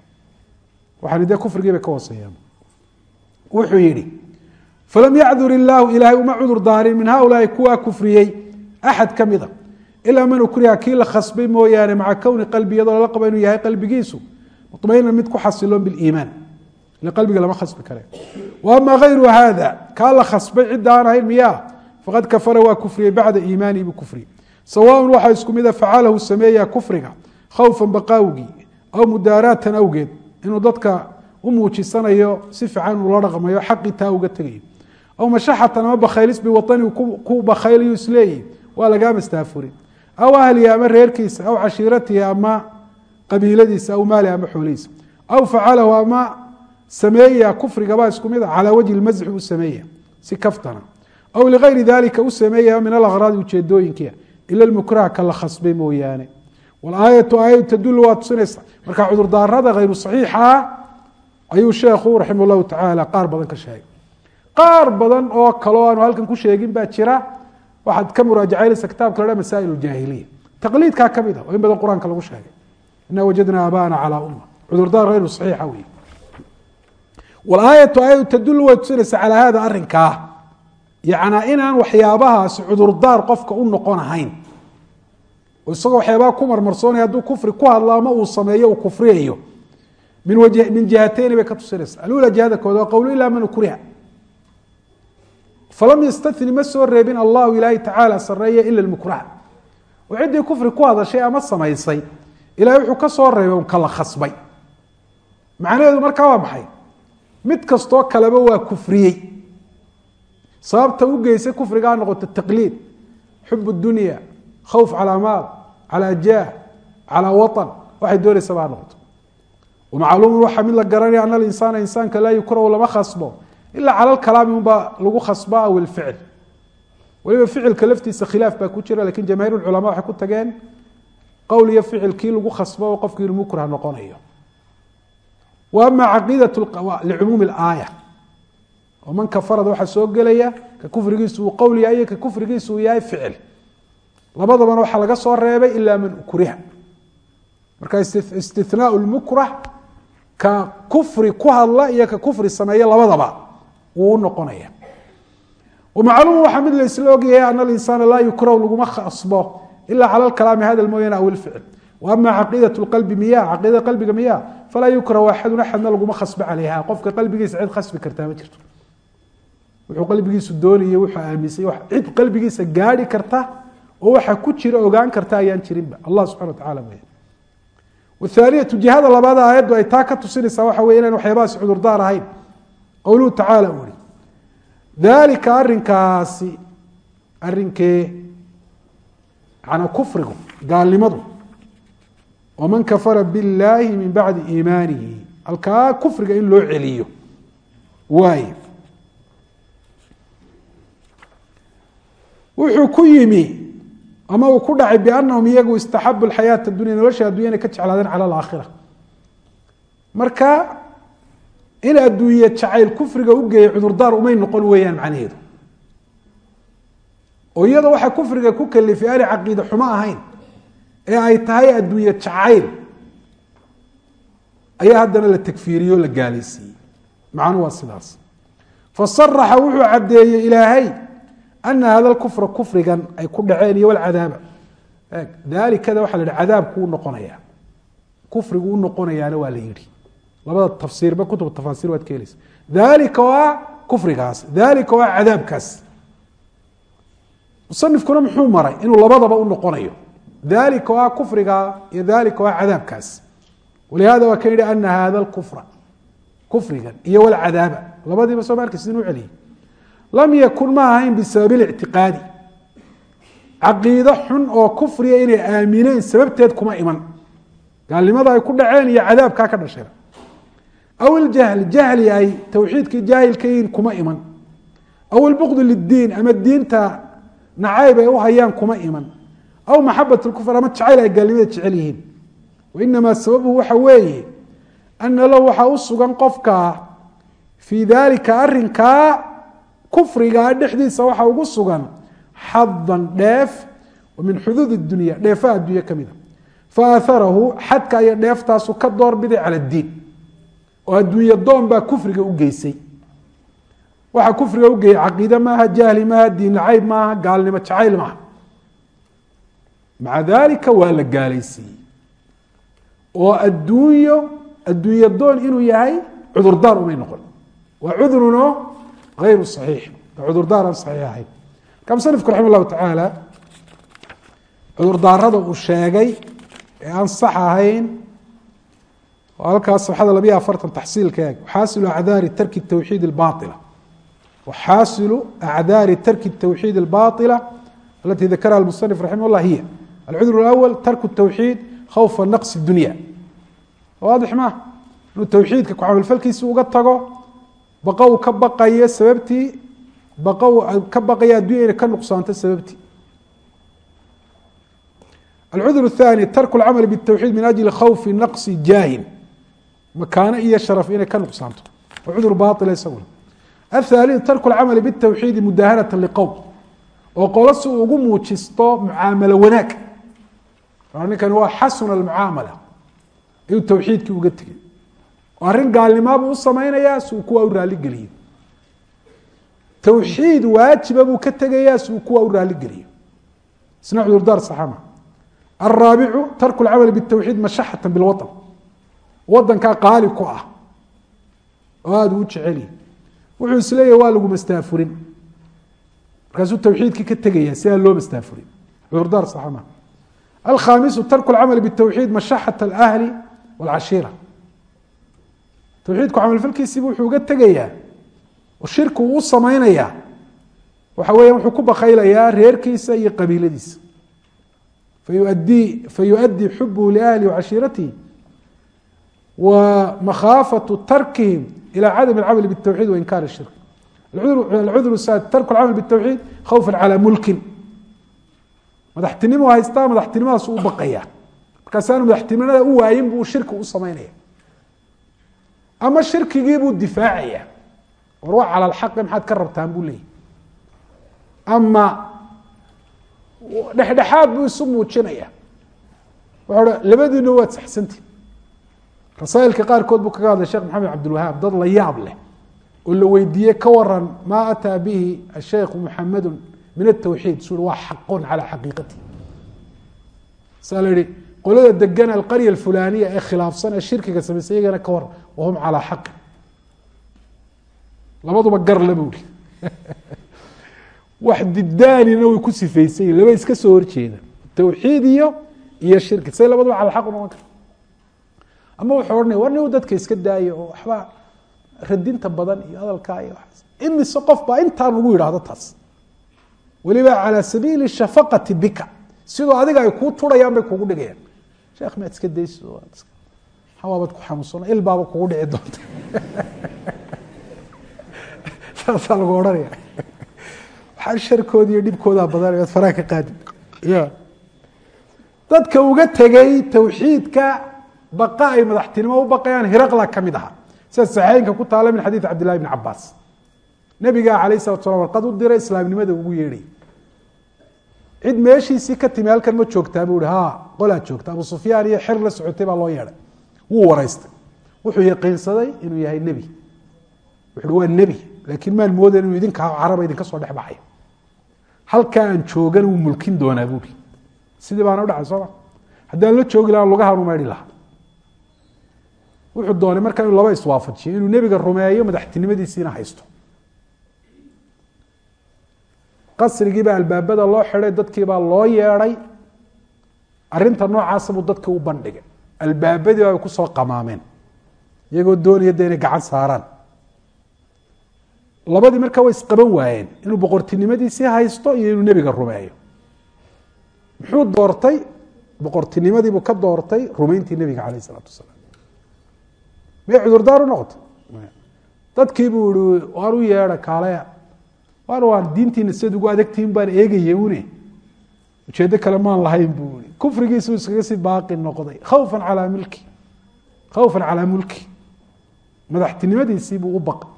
Waxaan dee kufrigii bay ka hooseeyaan. Wuxuu yihi falam yacdur illaahu ilaahay uma cudur daarin min haulaai kuwaa kufriyey. Axad ka mida ilaa man ukriha kii la khasbay mooyaane maca kowni qalbi iyadoo lala qabo inuu yahay qalbigiisu muطmainan mid ku xasiloon biliimaan ila qalbiga lama khasbi kare ama gayru hada kaa la khasbay cidda aan ahayn miyaa faqad kafara waa kufriyey bacda iimaanihi buu kufriyey sawaaun waxaa isku mida facalahu sameeya kufriga khawfan baqaawgii aw mudaaraatan awgeed inuu dadka u muujisanayo si fiican ula dhaqmayo xaqii taa uga tegayo aw mashaxatan ama bakhaylis biwaطani ku bakhaylayu isleeyihi waa lagaa mastaafurin aw ahlihi ama reerkiisa aw cashiiratihi ama qabiiladiisa aw maalihi ama xoolihiisa aw facalahu ama sameeya kufrigabaa isku mid a calaa wajhi lmasxi u sameeya si kaftana aw ligayri dalika u sameeya min alaqraadi ujeedooyinkia ila lmukraha ka la khasbay mooyaane walaayatu aayadu tadulu waa tusinaysa marka cudurdaarada hayru saxiixa ayuu sheekhu raximah llahu tacaala qaar badan ka sheegay qaar badan oo kaloo aanu halkan ku sheegin baa jira waxaad ka muraajacaynaysa kitaabka la masaa'il jaahiliya taqliidkaa ka mid a oo in badan qur'aanka lagu sheegay. Ina wajadna aabana calaa umma. Cudurdaar hayru saxiixa wey walaayatu aayadu tadulu way tusinaysa calaa hada arinkaa yacnaa inaan waxyaabahaasi cudurdaar qofka u noqon oo isagoo waxyaabaha ku marmarsoonaya hadduu kufri ku hadlo ama uu sameeyo uu kufriyayo min min jihateyni bay ka tusinaysa alula jihada kooda waa qowlu ilaa man ukriha falam yastani ma soo reebin allahu ilaahi tacaala sareeya ila mukraha oo ciddii kufri ku hadashay ama samaysay ilahay wuxuu ka soo reebay kala khasbay. Macnaheedu markaa waa maxay? Mid kastoo kaleba waa kufriyey. Sababta u geysay kufrigaa noqoto taqliid xub dunya khawf calaa maal calaa jah calaa waطan waxay doonaysaba ha noqoto macluumun waxaa mid la garanaya ana alinsaana insaanka laa yukrahu lama khasbo ila cala lkalaami unbaa lagu khasba aw ilficil waliba ficilka laftiisa khilaaf baa ku jira laakiin jamaahiir culama waxay ku tageen qowl iyo ficilkii lagu khasbo oo qofkii inuu mukrah noqonayo. Wa ama licumuumi اlaaya oo man kafarada waxaa soo gelaya ka kufrigiisu uu qowl yahay iyo ka kufrigiisu uu yahay ficil. Labadabana waxaa laga soo reebay ila man ukriha. Marka istinaau lmukrah ka kufri ku hadla iyo ka kufri sameeya labadaba wuu unoqonaya macluum waxaa mid laisla ogyahay ana alinsaana laa yukrahu laguma khasbo ila cala kalaami hada mooyaane aw ilficil ama caqiidat qalbi miya caqiidada qalbiga miya falaa yukrahu axadun axadna laguma khasbo calayha. Qofka qalbigiisa cid khasbi kartaa ma jirto. Wuxuu qalbigiisu doonayay wuxuu aaminsay cid qalbigiisa gaari karta oo waxa ku jira ogaan karta ayaan jirinba. Allah subxana wa tacala mooya wthaaniyatu jihada labaad aayaddu ay taa ka tusinaysaa waxa wey inaan waxyaabahaasi cudurdaar ahayn qowluhu tacaala uu ihi dalika arinkaasi arinkee manaa kufrigu gaalnimadu oo man kafara biاllaahi min bacdi iimaanihi halkaa kufriga in loo celiyo waay wuxuu ku yimi ama uu ku dhacay bianahum iyagu istaxabu xayaata dunya nolosha addunya ka jeclaadeen cala alaakhira in adduunye jacayl kufriga u geeyay cudurdaar umay noqon weeyaan macnaheedu. Oo iyadoo waxaa kufriga ku kalifay aanay caqiide xumo ahayn ee ay tahay adduunye jacayl ayaa haddana la takfiiriye o la gaalaysiiyey macnuhu waa sidaas. Fasaraxa wuxuu caddeeyey ilaahay ana hada kufra kufrigan ay ku dhaceen iyo walcadaaba daalikada waxa la yihi cadaabku u noqonaya kufrigu u noqonayaana waa la yihi labada tafsiirba kutub tafaasir waad ka helaysa. Dalika waa kufrigaas dalika waa cadaabkaas. Musanifkuna muxuu maray inuu labadaba u noqonayo. Dalika waa kufriga iyo dalika waa cadaabkaas. Walihada waa kan yihi ana hada kufra. Kufrigan iyo walcadaaba labadiiba soo ma arkaysa inuu celiyay. Lam yakun ma ahayn bisabab اlictiqaadi caqiido xun oo kufriya inay aamineen sababteed kuma iman. Gaalnimada ay ku dhaceen iyo cadaabkaa ka dhasheen aw iljahli jahli ay towxiidkii jaahilka yihiin kuma iman aw ilbuqdu lidiin ama diinta nacayb ay u hayaan kuma iman aw maxabat lkufr ama jacayl ay gaalnimada jecel yihiin wainamaa sababuhu waxa weeye ana lahu waxaa u sugan qofka fii dalika arinkaa kufrigaa dhexdiisa waxaa ugu sugan xadan dheef min xuduud dunya dheefaha addunya ka mida faaharahu xadka iyo dheeftaasu ka doorbiday cala diin oo adduunye doon baa kufriga u geysay. Waxaa kufriga ugeeyey caqiide maaha jahli maaha diin maaha gaalnimo jacayl maaha. Maca dalika waa la gaalaysiiyey oo adduunyo adduunye doon inuu yahay cudurdaar umay noqon. Waa cudruno ayru صaxiix cudurdaar aan saxiix ahayn marka musanifku raxima llahu tacaala cudurdaarada uu sheegay ee aan sax ahayn halkaas sabxada labiyo afartan taxsiilka eeg xaasilu acdaari tarki tawxiid اlbaila waxaasilu acdaari tarki tawxiid اlbaطila alati dakaraha musanif raximah اllah hiya alcudr اlأwl tarku tawxiid khawfa naqsi dunya waadix ma inuu tawxiidka kucamalfalkiisi uga tago baqa uu ka baqayo sababtii baqa uu ka baqayo addunya inay ka nuqsaanto sababtii alcudr الثاني tarku اlcaml bالtawxiid min ajli khawfi naqsi jaahin makaano iyo sharaf inay ka nuqsaanto. Oo cudur baila isaguna. Athaaliu tarku lcamali bitawxiidi mudahanata liqowm oo qolo si ugu muujisto mucaamalo wanaag. Ninkani waa xasuna almucaamala ayuu tawxiidkii uga tegey. Arrin gaalnimaabuu u samaynayaa si kuwa u raalligeliyo tawxiid waajiba buu ka tegayaa si kuwa u raalligeliyo isna cudurdaar saxama. Alraabicu tarku lcamali bitawxiid mashaxatan bilwaطn wadankaa qaalib ku ah. Oo aada uu jeceli. Wuxuu isleeyahy waa lagu mastaafurin. Markaasuu tawxiidkii ka tegaya si aan loo mastaafurin. Cudurdaar sax alkhaamisu tarku lcamali bitawxiid mashaxat alahli walcashiira. Tawxiidku camalfalkiisiiba wuxuu uga tegayaa oo shirku uu samaynayaa. Waxa weya wuxuu ku bakaylayaa reerkiisa iyo qabiiladiisa. Fayuadii fayuadii xubuhu liahlihi wacashiiratihi wa makhaafatu tarkihim ilى cadam اlcamli bالtawxiid wainkaar الshirk alcudr saad tarku اlcamal bالtawxiid khawfa calى mulkin madaxtinimo haystaa madaxtinimadaas u baqaya markaasaanu madaxtinimada u waayin buu shirki u samaynaya ama shirkigiibuu difaacaya war waa cala alxaqi maxaad ka rabtaan buu leeyay ama dhexdhexaad buu isu muujinaya wuxuu hi labadiina waad saxsantihin rasaailka qaarkood buu kaga hadlay sheekh maxamed cabdilwahaab dad la yaab leh oo la weydiiyey ka waran maa ataa bihi asheikhu muxamedu min atawxiid su waa xaqun calaa xaqiiqati. Saa la yihi qolada degan alqarya alfulaniya ee khilaafsan ee shirkiga samaysay iyagana ka waran wahum calaa xaqin labaduba garle bu hi wax didaanina way ku sifaysayin laba iska soo horjeeda tawxiid iyo iyo shirki say labaduba cala xaq u noqon ama wuxuu ohanaya war nin dadka iska daayo oo waxba radinta badan iyo hadalkaa iyo imise qof baa intaa lagu yidhaahdo taas. Weliba calى sabiili shafaqati bika. Sidoo adiga ay kuu turayaan bay kugu dhigayaan. Sheekh maad iska daysid xawaabaad ku xanuunsana ilbaaba kugu dhici doonta. Saasaa lagu odhanaya waxaa sharkooda iyo dhibkoodaa badanay ad faraha qaadi ya dadka uga tegay tawxiidka baqa ay madaxtinimo u baqayaan hiraqla ka mid aha. Sida saxeynka ku taala min xadiid cabd llahi bn cabaas nabigaa alayh salatu slam warqad u diray islaamnimada ugu yeedhay. Cid meeshiisii ka timi halkan ma joogtaa buu hi ha qolaa joogta. Abu sufyaan iyo xer la socotay baa loo yeedhay. Wuu wareystay wuxuu yaqiinsaday inuu yahay nebi. Wuxuui waa nebi laakiin maan moodayn inuu idinka caraba idinka soo dhex baxay. Halkaa aan joogana wuu mulkin doonaa buuri sidii baana udhacay sooma haddaan la joogi laha lugahaan umaydhi lahaa wuxuu doonay markaa inuu laba iswaafajiyo inuu nebiga rumeeyo madaxtinimadiisiina haysto. Qasrigiibaa albaabada loo xiday dadkiibaa loo yeedhay arinta noocaasa buu dadkii u bandhigay. Albaabadii ay ku soo qamaameen iyagoo doonaya de inay gacan saaraan. Labadii markaa way isqaban waayeen inuu boqortinimadiisii haysto iyo inuu nebiga rumeeyo. Muxuu doortay? Boqortinimadiibuu ka doortay rumayntii nebiga caleyh isalaatu wasalaam may cudurdaar u noqotay. Dadkii buu ihi waan u yeedha kaalaya? Waan waan diintiina siad ugu adagtihin baan eegaya une ujeeddo kale maan lahayn buu i kufrigiisuu iskaga sii baaqi noqday. Khawfan calaa milki khawfan calaa mulki. Madaxtinimadiisiibuu u baqay.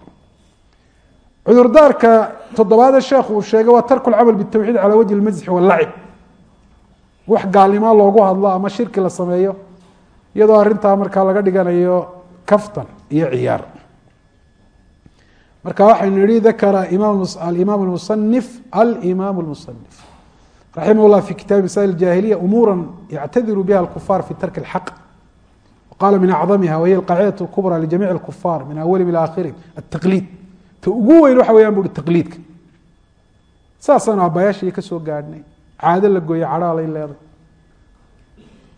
Cudurdaarka toddobaade sheekhu uu sheegay waa tarku lcamal bitawxiid calaa wajhi lmasxi wallacib wax gaalnimaa loogu hadlo ama shirki la sameeyo iyadoo arrintaa markaa laga dhiganayo kaftan iyo ciyaar marka waxaynu nihi dakara alimaam musanif alimaam lmusanif raximah llah fi kitaabi masail jahiliya umuura yactadiru biha alkufaar fi tarki اlxaq qala min acdamiha wahiy alqaacidatu اkubra lijamic اlkufaar min awalihim ila akhirihim ataqliid ta ugu weyn waxa weyaan bui taqliidka saasaanu aabbayaashii ka soo gaadhnay caado la gooye cadhaalay leeday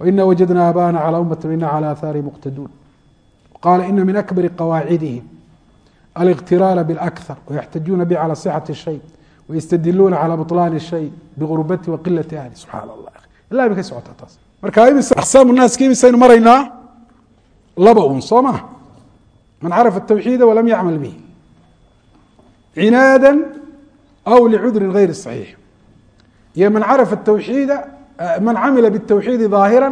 waina wajadna aaba'ana calى umati waina calى aathaarihim muqtaduun qala ina min akbari qawaacidihim الاغتirاaل بالأكثر ويحتaجuuna به عalى صحة الشhayء ويstdiluuna عalى بطلان الشhayء بغرubati وqilaة أهli subحaan الlah ila bay ka socotaa taas marka أqساam الناaska imisaynu maraynaa laba un soo ma maن caraفa التwxيida وlam yعmل bه عinاadا أو لcudri غayr صحيiح iyo maن caraفa التwxيida maن camila bالتwxيidi ظاahirا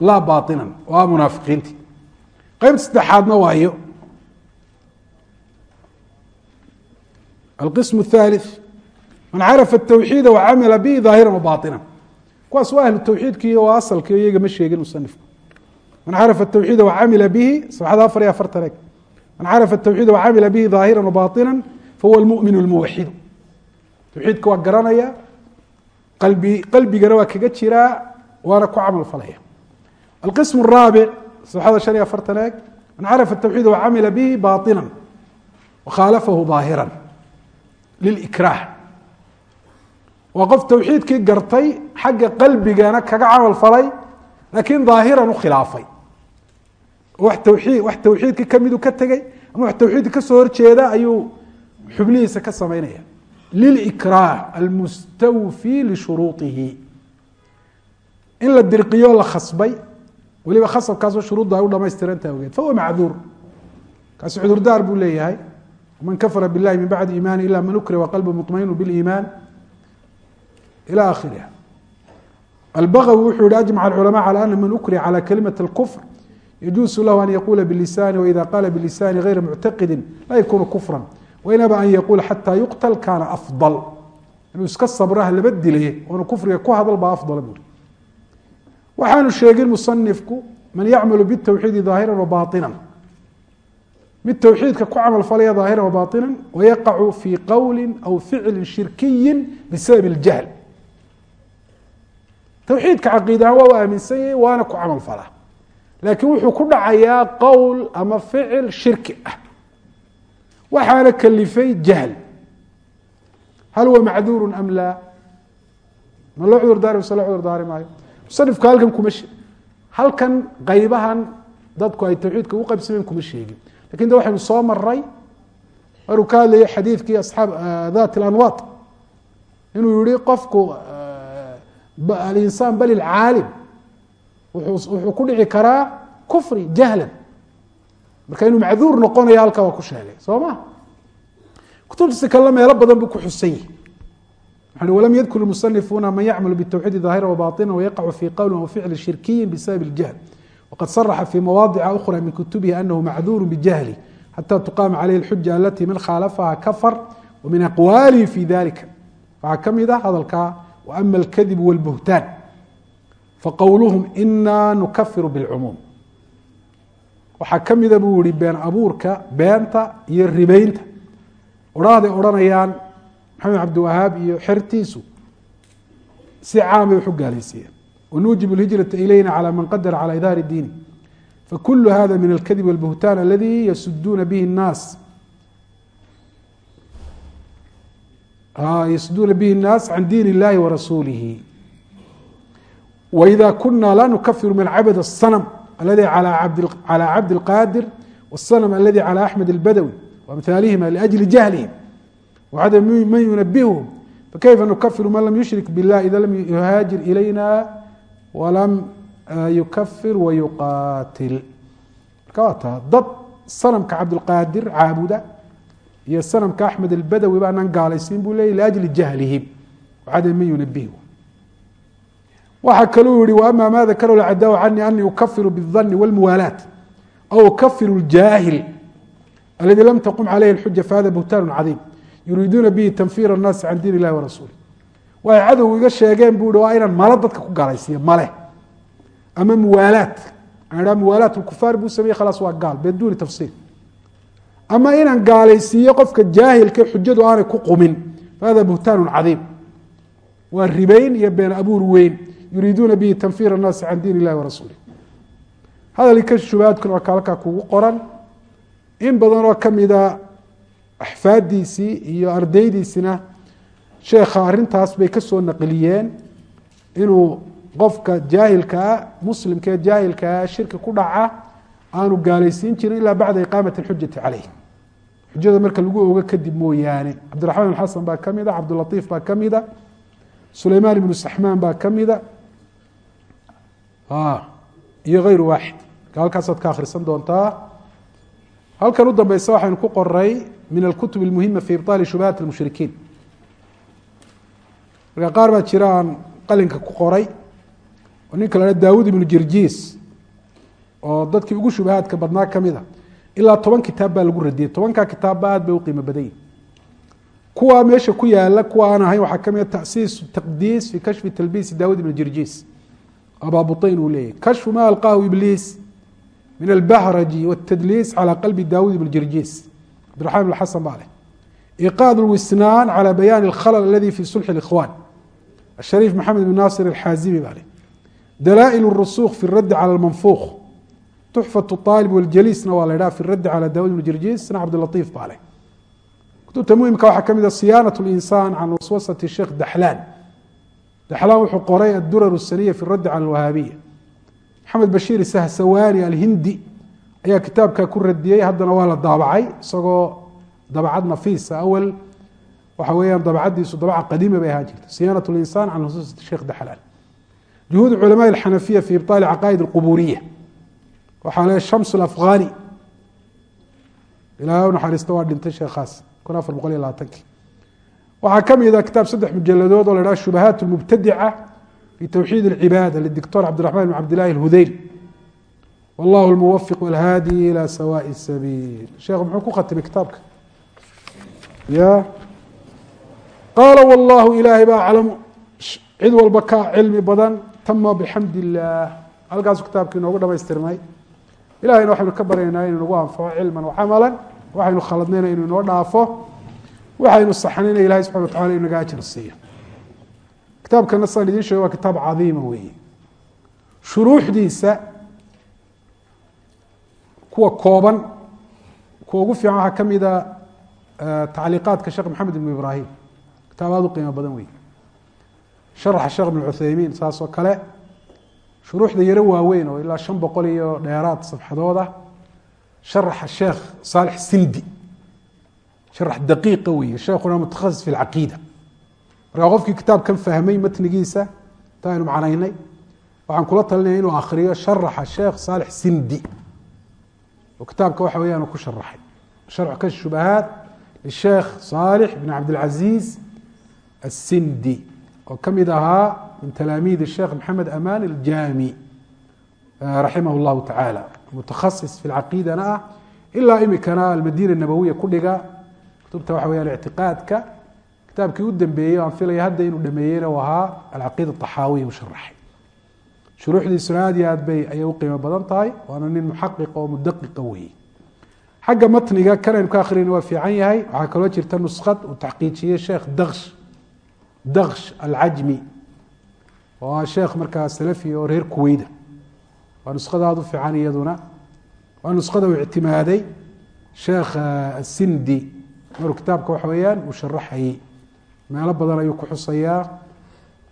laa baطiنا waa munaafiqiinti qeybta saddexaadna waayo alqism الثالث man carafa التwxiida wacamila bihi ظaahira وbaطina kuwaas waa ahlu tawxiidki iyo waa asalkii iyaga ma sheegin musanifku man carafa التwxiida wacamila bihi sabxada afar iyo afartan eg man carafa التwxiida wacamila bihi ظaahira وbaطina fahuwa اlmuؤmin اlmuwaxidu tawxiidka waa garanaya qalbi qalbigana waa kaga jiraa waana ku camal falaya alqism الraabic sabxada shan iyo afartan eg man carafa التwxiida wacamila bihi baطina wakhaalafahu ظaahira lilkraah waa qof tawxiidkii gartay xagga qalbigana kaga camal falay laakiin daahiran u khilaafay wax tawxiid wax tawxiidkii kamidu ka tegey ama wax tawxiidka kasoo horjeeda ayuu xubnihiisa ka samaynaya lilkraah almustawfi lishuruuihi in la dirqiyo la khasbay weliba khasabkaasoo shuruudda ay u dhamaystiranta awgeed fahuwa macduur kaasi cudurdaar buu leeyahay man kafara biاllahi min bacdi iimani ila man ukriha waqalbu muطmainu biاliiman ilى akhiriha albagawi wuxuu yihi ajmac اculama calى ana man ukriha calى kalimaة اlkfr yajuusu lahu an yaqula bilisani waida qala bilisani gayra muctaqidi la yakunu kufra wain aba an yaqula xata yuqtal kana afضal inuu iska sabraha laba dilaye oonu kufriga ku hadal baa afdala buuri waxaanu sheegin musanifku man yacmalu bitawxiidi daahiran wabaainan mid towxiidka ku camal falaya daahiran wabaainan wayaqacu fii qowli aw ficlin shirkiyin bisabab iljahl towxiidka caqiidaha waa u aaminsan yahay waana ku camal falaa laakiin wuxuu ku dhacayaa qowl ama ficil shirki ah. Waxaana kalifay jahl. Hal huwa macduuru am laa? Ma loo cudur mise loo cudur maayo musanifku halkan kuma halkan qaybahan dadku ay tawxiidka u qaybsameen kuma sheegin. Lakin de waxaynu soo maray maruu ka hadlayay xadiidkii asxaab dat اlanwaad inuu yihi qofku alinsaan bal ilcaalim wuxuu ku dhici karaa kufri jahlan. Marka inuu macduur noqonayo halkaa waa ku sheegay soo ma? Kutubtiisi kalena meelo badan buu ku xusan yihi waxau walam yadkur musanifuna man yacmalu bالtawxiidi ظaahira wabaطina wayaqacu fi qowli aw ficli shirkiyi bisabab اljahl wqad صرxa fi mawaadica أkhra min kutubihi anahu macduur bijahli xata tuqaama calayh اxuja alati man khaalafaha kafar wa min aqwaalihi fi dalika waxaa ka mid ah hadalkaa waama اlkadib wاlbuhtaan faqowluhum ina nukafiru bاlcumuum waxaa ka mida buu yihi been abuurka beenta iyo ribeynta odhahday odhanayaan maxamed cabdiwahaab iyo xertiisu si caam bay wax u gaalaysiiyeen ونuجب الهiجرة إلyna عlى maن qadر عlى إdhاr الdين فkul hذا min الkذب والبهتان اladي ysuduna bه الناas ysuduna bه الناas عan dين الlahi وrasuulihi وإذا kuna la نkfir min cabd الصنم اladي عlى cabd الqاdir والصنم اladي عlى أحmed الbdوي وأمثاalهma لأجل جهلهم وعdم man ينبههم fakayfa nukafiru man lam yushrik biاllah ida lam yuhaajir ilayna walam yukafir wayuqaatil marka waa taa dad sanamka cabdulqaadir caabuda iyo sanamka axmed albadawi baanaan gaalaysiin buu leeyay liajli jahlihim waxaad man yunabihu waxaa kaluu yihi waama ma dakarahu lacadaau cani ani ukafiru biالdani wاlmuwaalaat aw ukafiru اljaahil aladi lam taqum calayhi اlxuja fahada buhtaan cadiim yuriiduuna bihi tanfir الnaasi can diin illahi warasuulih waxay cadow iga sheegeen buu hi waa inaan male dadka ku gaalaysiiyo male ama muwaalaat aan idhaha muwaalaat lkufaar buu sameyey khalaas waa gaal biduuni tafsiir ama inaan gaalaysiiyo qofka jaahilka xujadu aanay ku qumin fahada buhtaanu cadiim waa ribeyn iyo been abuur weyn yuriiduuna bihi tanfir الnaasi can diin illahi warasuulih hadalka shubahaadkuna waa kaalkaa kugu qoran in badan oo kamida axfaadiisii iyo ardaydiisina sheekha arintaas bay ka soo naqliyeen inuu qofka jaahilkaa muslimka ee jaahilkaa shirki ku dhaca aanu gaalaysiin jirin ilaa bacda iqaamati اxujati caleyh xujada marka lagu ogo kadib mooyaane cabdiraxmaan bin xasan baa kamida cabdulatiif baa kamida sulaymaan ibnu saxmaan baa kamida iyo hayru waaxid. Halkaasaad ka akhrisan doontaa. Halkan u dambeysa waxaynu ku qoray min alkutub اlmuhima fi ibطaali shubahaat اlmushrikiin marka qaar baa jira aan qalinka ku qoray oo ninka la daawud ibnu jirjiis oo dadkii ugu shubahaadka badnaa kamida ilaa toban kitaab baa lagu radiyey tobankaa kitaabba aad bay u qiimo badan yihin kuwaa meesha ku yaala kuwa aan ahayn waxaa kamida tasiis taqdiis fi kashfi talbiisi daawud ibn jirjiis abaabuطayn uu leeyahy kashfu ma alqaahu ibliis min albahraji wاtadliis calى qalbi daawud ibn jirjiis cabdiraxman bn xasan baa leh iqaad اlwisnaan calى bayaan اlkhlل aladi fi sulxi اlikhwan ashariif maxamed bn naasir alxaazimi baa leh dalaaئil الrusuk fi اraddi calى اlmanfuk tuxfaة الطaalib waljaliisna waa la idhaha fi اraddi calى daawud ibn jirjiis na cabdilatiif baa leh kutubta muhimka waxaa ka mid a siyaanaة اlinsaan can waswasati sheekh daxlaan daxlaan wuxuu qoray addurar الsaniya fi اraddi calى اlwahaabiya maxamed bashiir sahsawani alhindi ayaa kitaabka ku radiyey haddana waa la daabacay isagoo dabcad nafiisa awal waxa weeyaan dabcadiisu dabca qadiima bay ahaan jirta siyaanaة اlinsaan can waswasati sheekh daxlaan juhuud culamaء اxanafiya fi ibطaali caqaa'id اlquburiya waxaa le shams afghani ilaah naxariista waa dhintay sheekhaas kun afar boqol iyo labaatanki waxaa kamida kitaab saddex mujaladood oo la haha shubahaat mubtadica fi twxiid اlcibaada lidictor cabdiraxman bn cabdillahi اlhudeyl wallahu lmuwafiq wاlhaadi ilى sawaaءi sabiil sheekh muxuu ku khatimay kitaabka ya qaala wallahu ilaahay baa aclamu cid walba ka cilmi badan tama bixamdi illaah halkaasu kitaabka inoogu dhamaystirmay ilahayna waxaynu ka baryaynaa inuu nagu anfaco cilman wacamalan waxaynu khaladnayna inuu inoo dhaafo waxaynu saxnayna ilahay subxana wa tacala inu naga ajir siiyo kitaabkana saan idiin sheego waa kitaab cadiima weeye shuruuxdiisa kuwa kooban kuwa ugu fiican waxaa kamida tacliiqaadka sheekh maxamed ibn ibrahim kitaab aada u qiimo badan wey sharaxa sheekh ibn cuthaymiin saas kale. Shuruuxda yaro waaweyn oo ilaa shan boqol iyo dheeraad safxadooda. Sharaxa sheekh saalix sindi. Sharax daqiiqa weeye. Sheekhuna mutakhasis fi lcaqiida markaa qofkii kitaabkan fahmay matnigiisa inta aynu macnaynay. Waxaan kula talinaya inuu akriyo sharaxa sheekh saalix sindi oo kitaabka waxa weeyaan ku sharaxay. Sharxu ka shubahaat lisheekh saalix bn cabdilcaziiz asindi oo ka mid ahaa min talaamiid sheekh maxamed amaan aljami raximah llahu tacaala mutakhasis fi lcaqiidana ah ilaa imikana almadina nabawiya ku dhiga kutubta waxa weyaan ictiqaadka kitaabkii u dambeeyey aan filaya hadda inuu dhameeyeyna shuruuxdiisuna aad iyo aad bay ayay u qiimo badan tahay waana nin muxaqiqa oo mudaqiqa weeye. Xagga matniga kan ka akhriyna waa fiican yahay. Waxaa kaloo jirta nuskhad uu taxqiijiyey sheekh daksh daksh alcajmi oo ah sheekh markaa salafi oo reer kuweyda. Waa nuskhada aada fiican iyaduna. Waa nuskhada uu ictimaaday. Sheekh asindi maruu kitaabka waxa weeyaan uu sharaxayey meelo badan ayuu ku xusayaa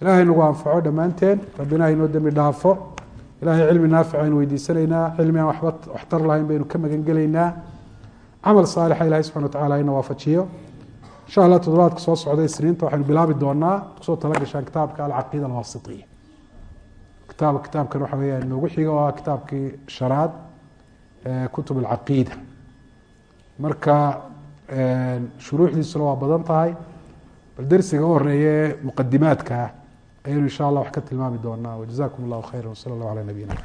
ilahay nagu anfaco dhammaanteen. Rabbina inoo dembi dhaafo. Ilahay cilmi naafic aynu weydiisanaynaa. Cilmi aan waba waxtar lahayn baynu ka magan gelaynaa camal saalixa ilahay subxana wa tacala ina waafajiyo. Insha allah toddobaadka soo socda isniinta waxaynu bilaabi doonaa ku soo tala kitaabka alcaqiida alwasitiya kitaab kitaabkan waxa weya noogu xiga oo ah kitaabkii shanaad kutub alcaqiida. Marka shuruuxdiisuna waa badan tahay. Bal dersiga ee muqadimaadka ayaynu insha allah wax ka tilmaami doonaa. Wajazakum allahu khayra wsala allahu ala nabiyina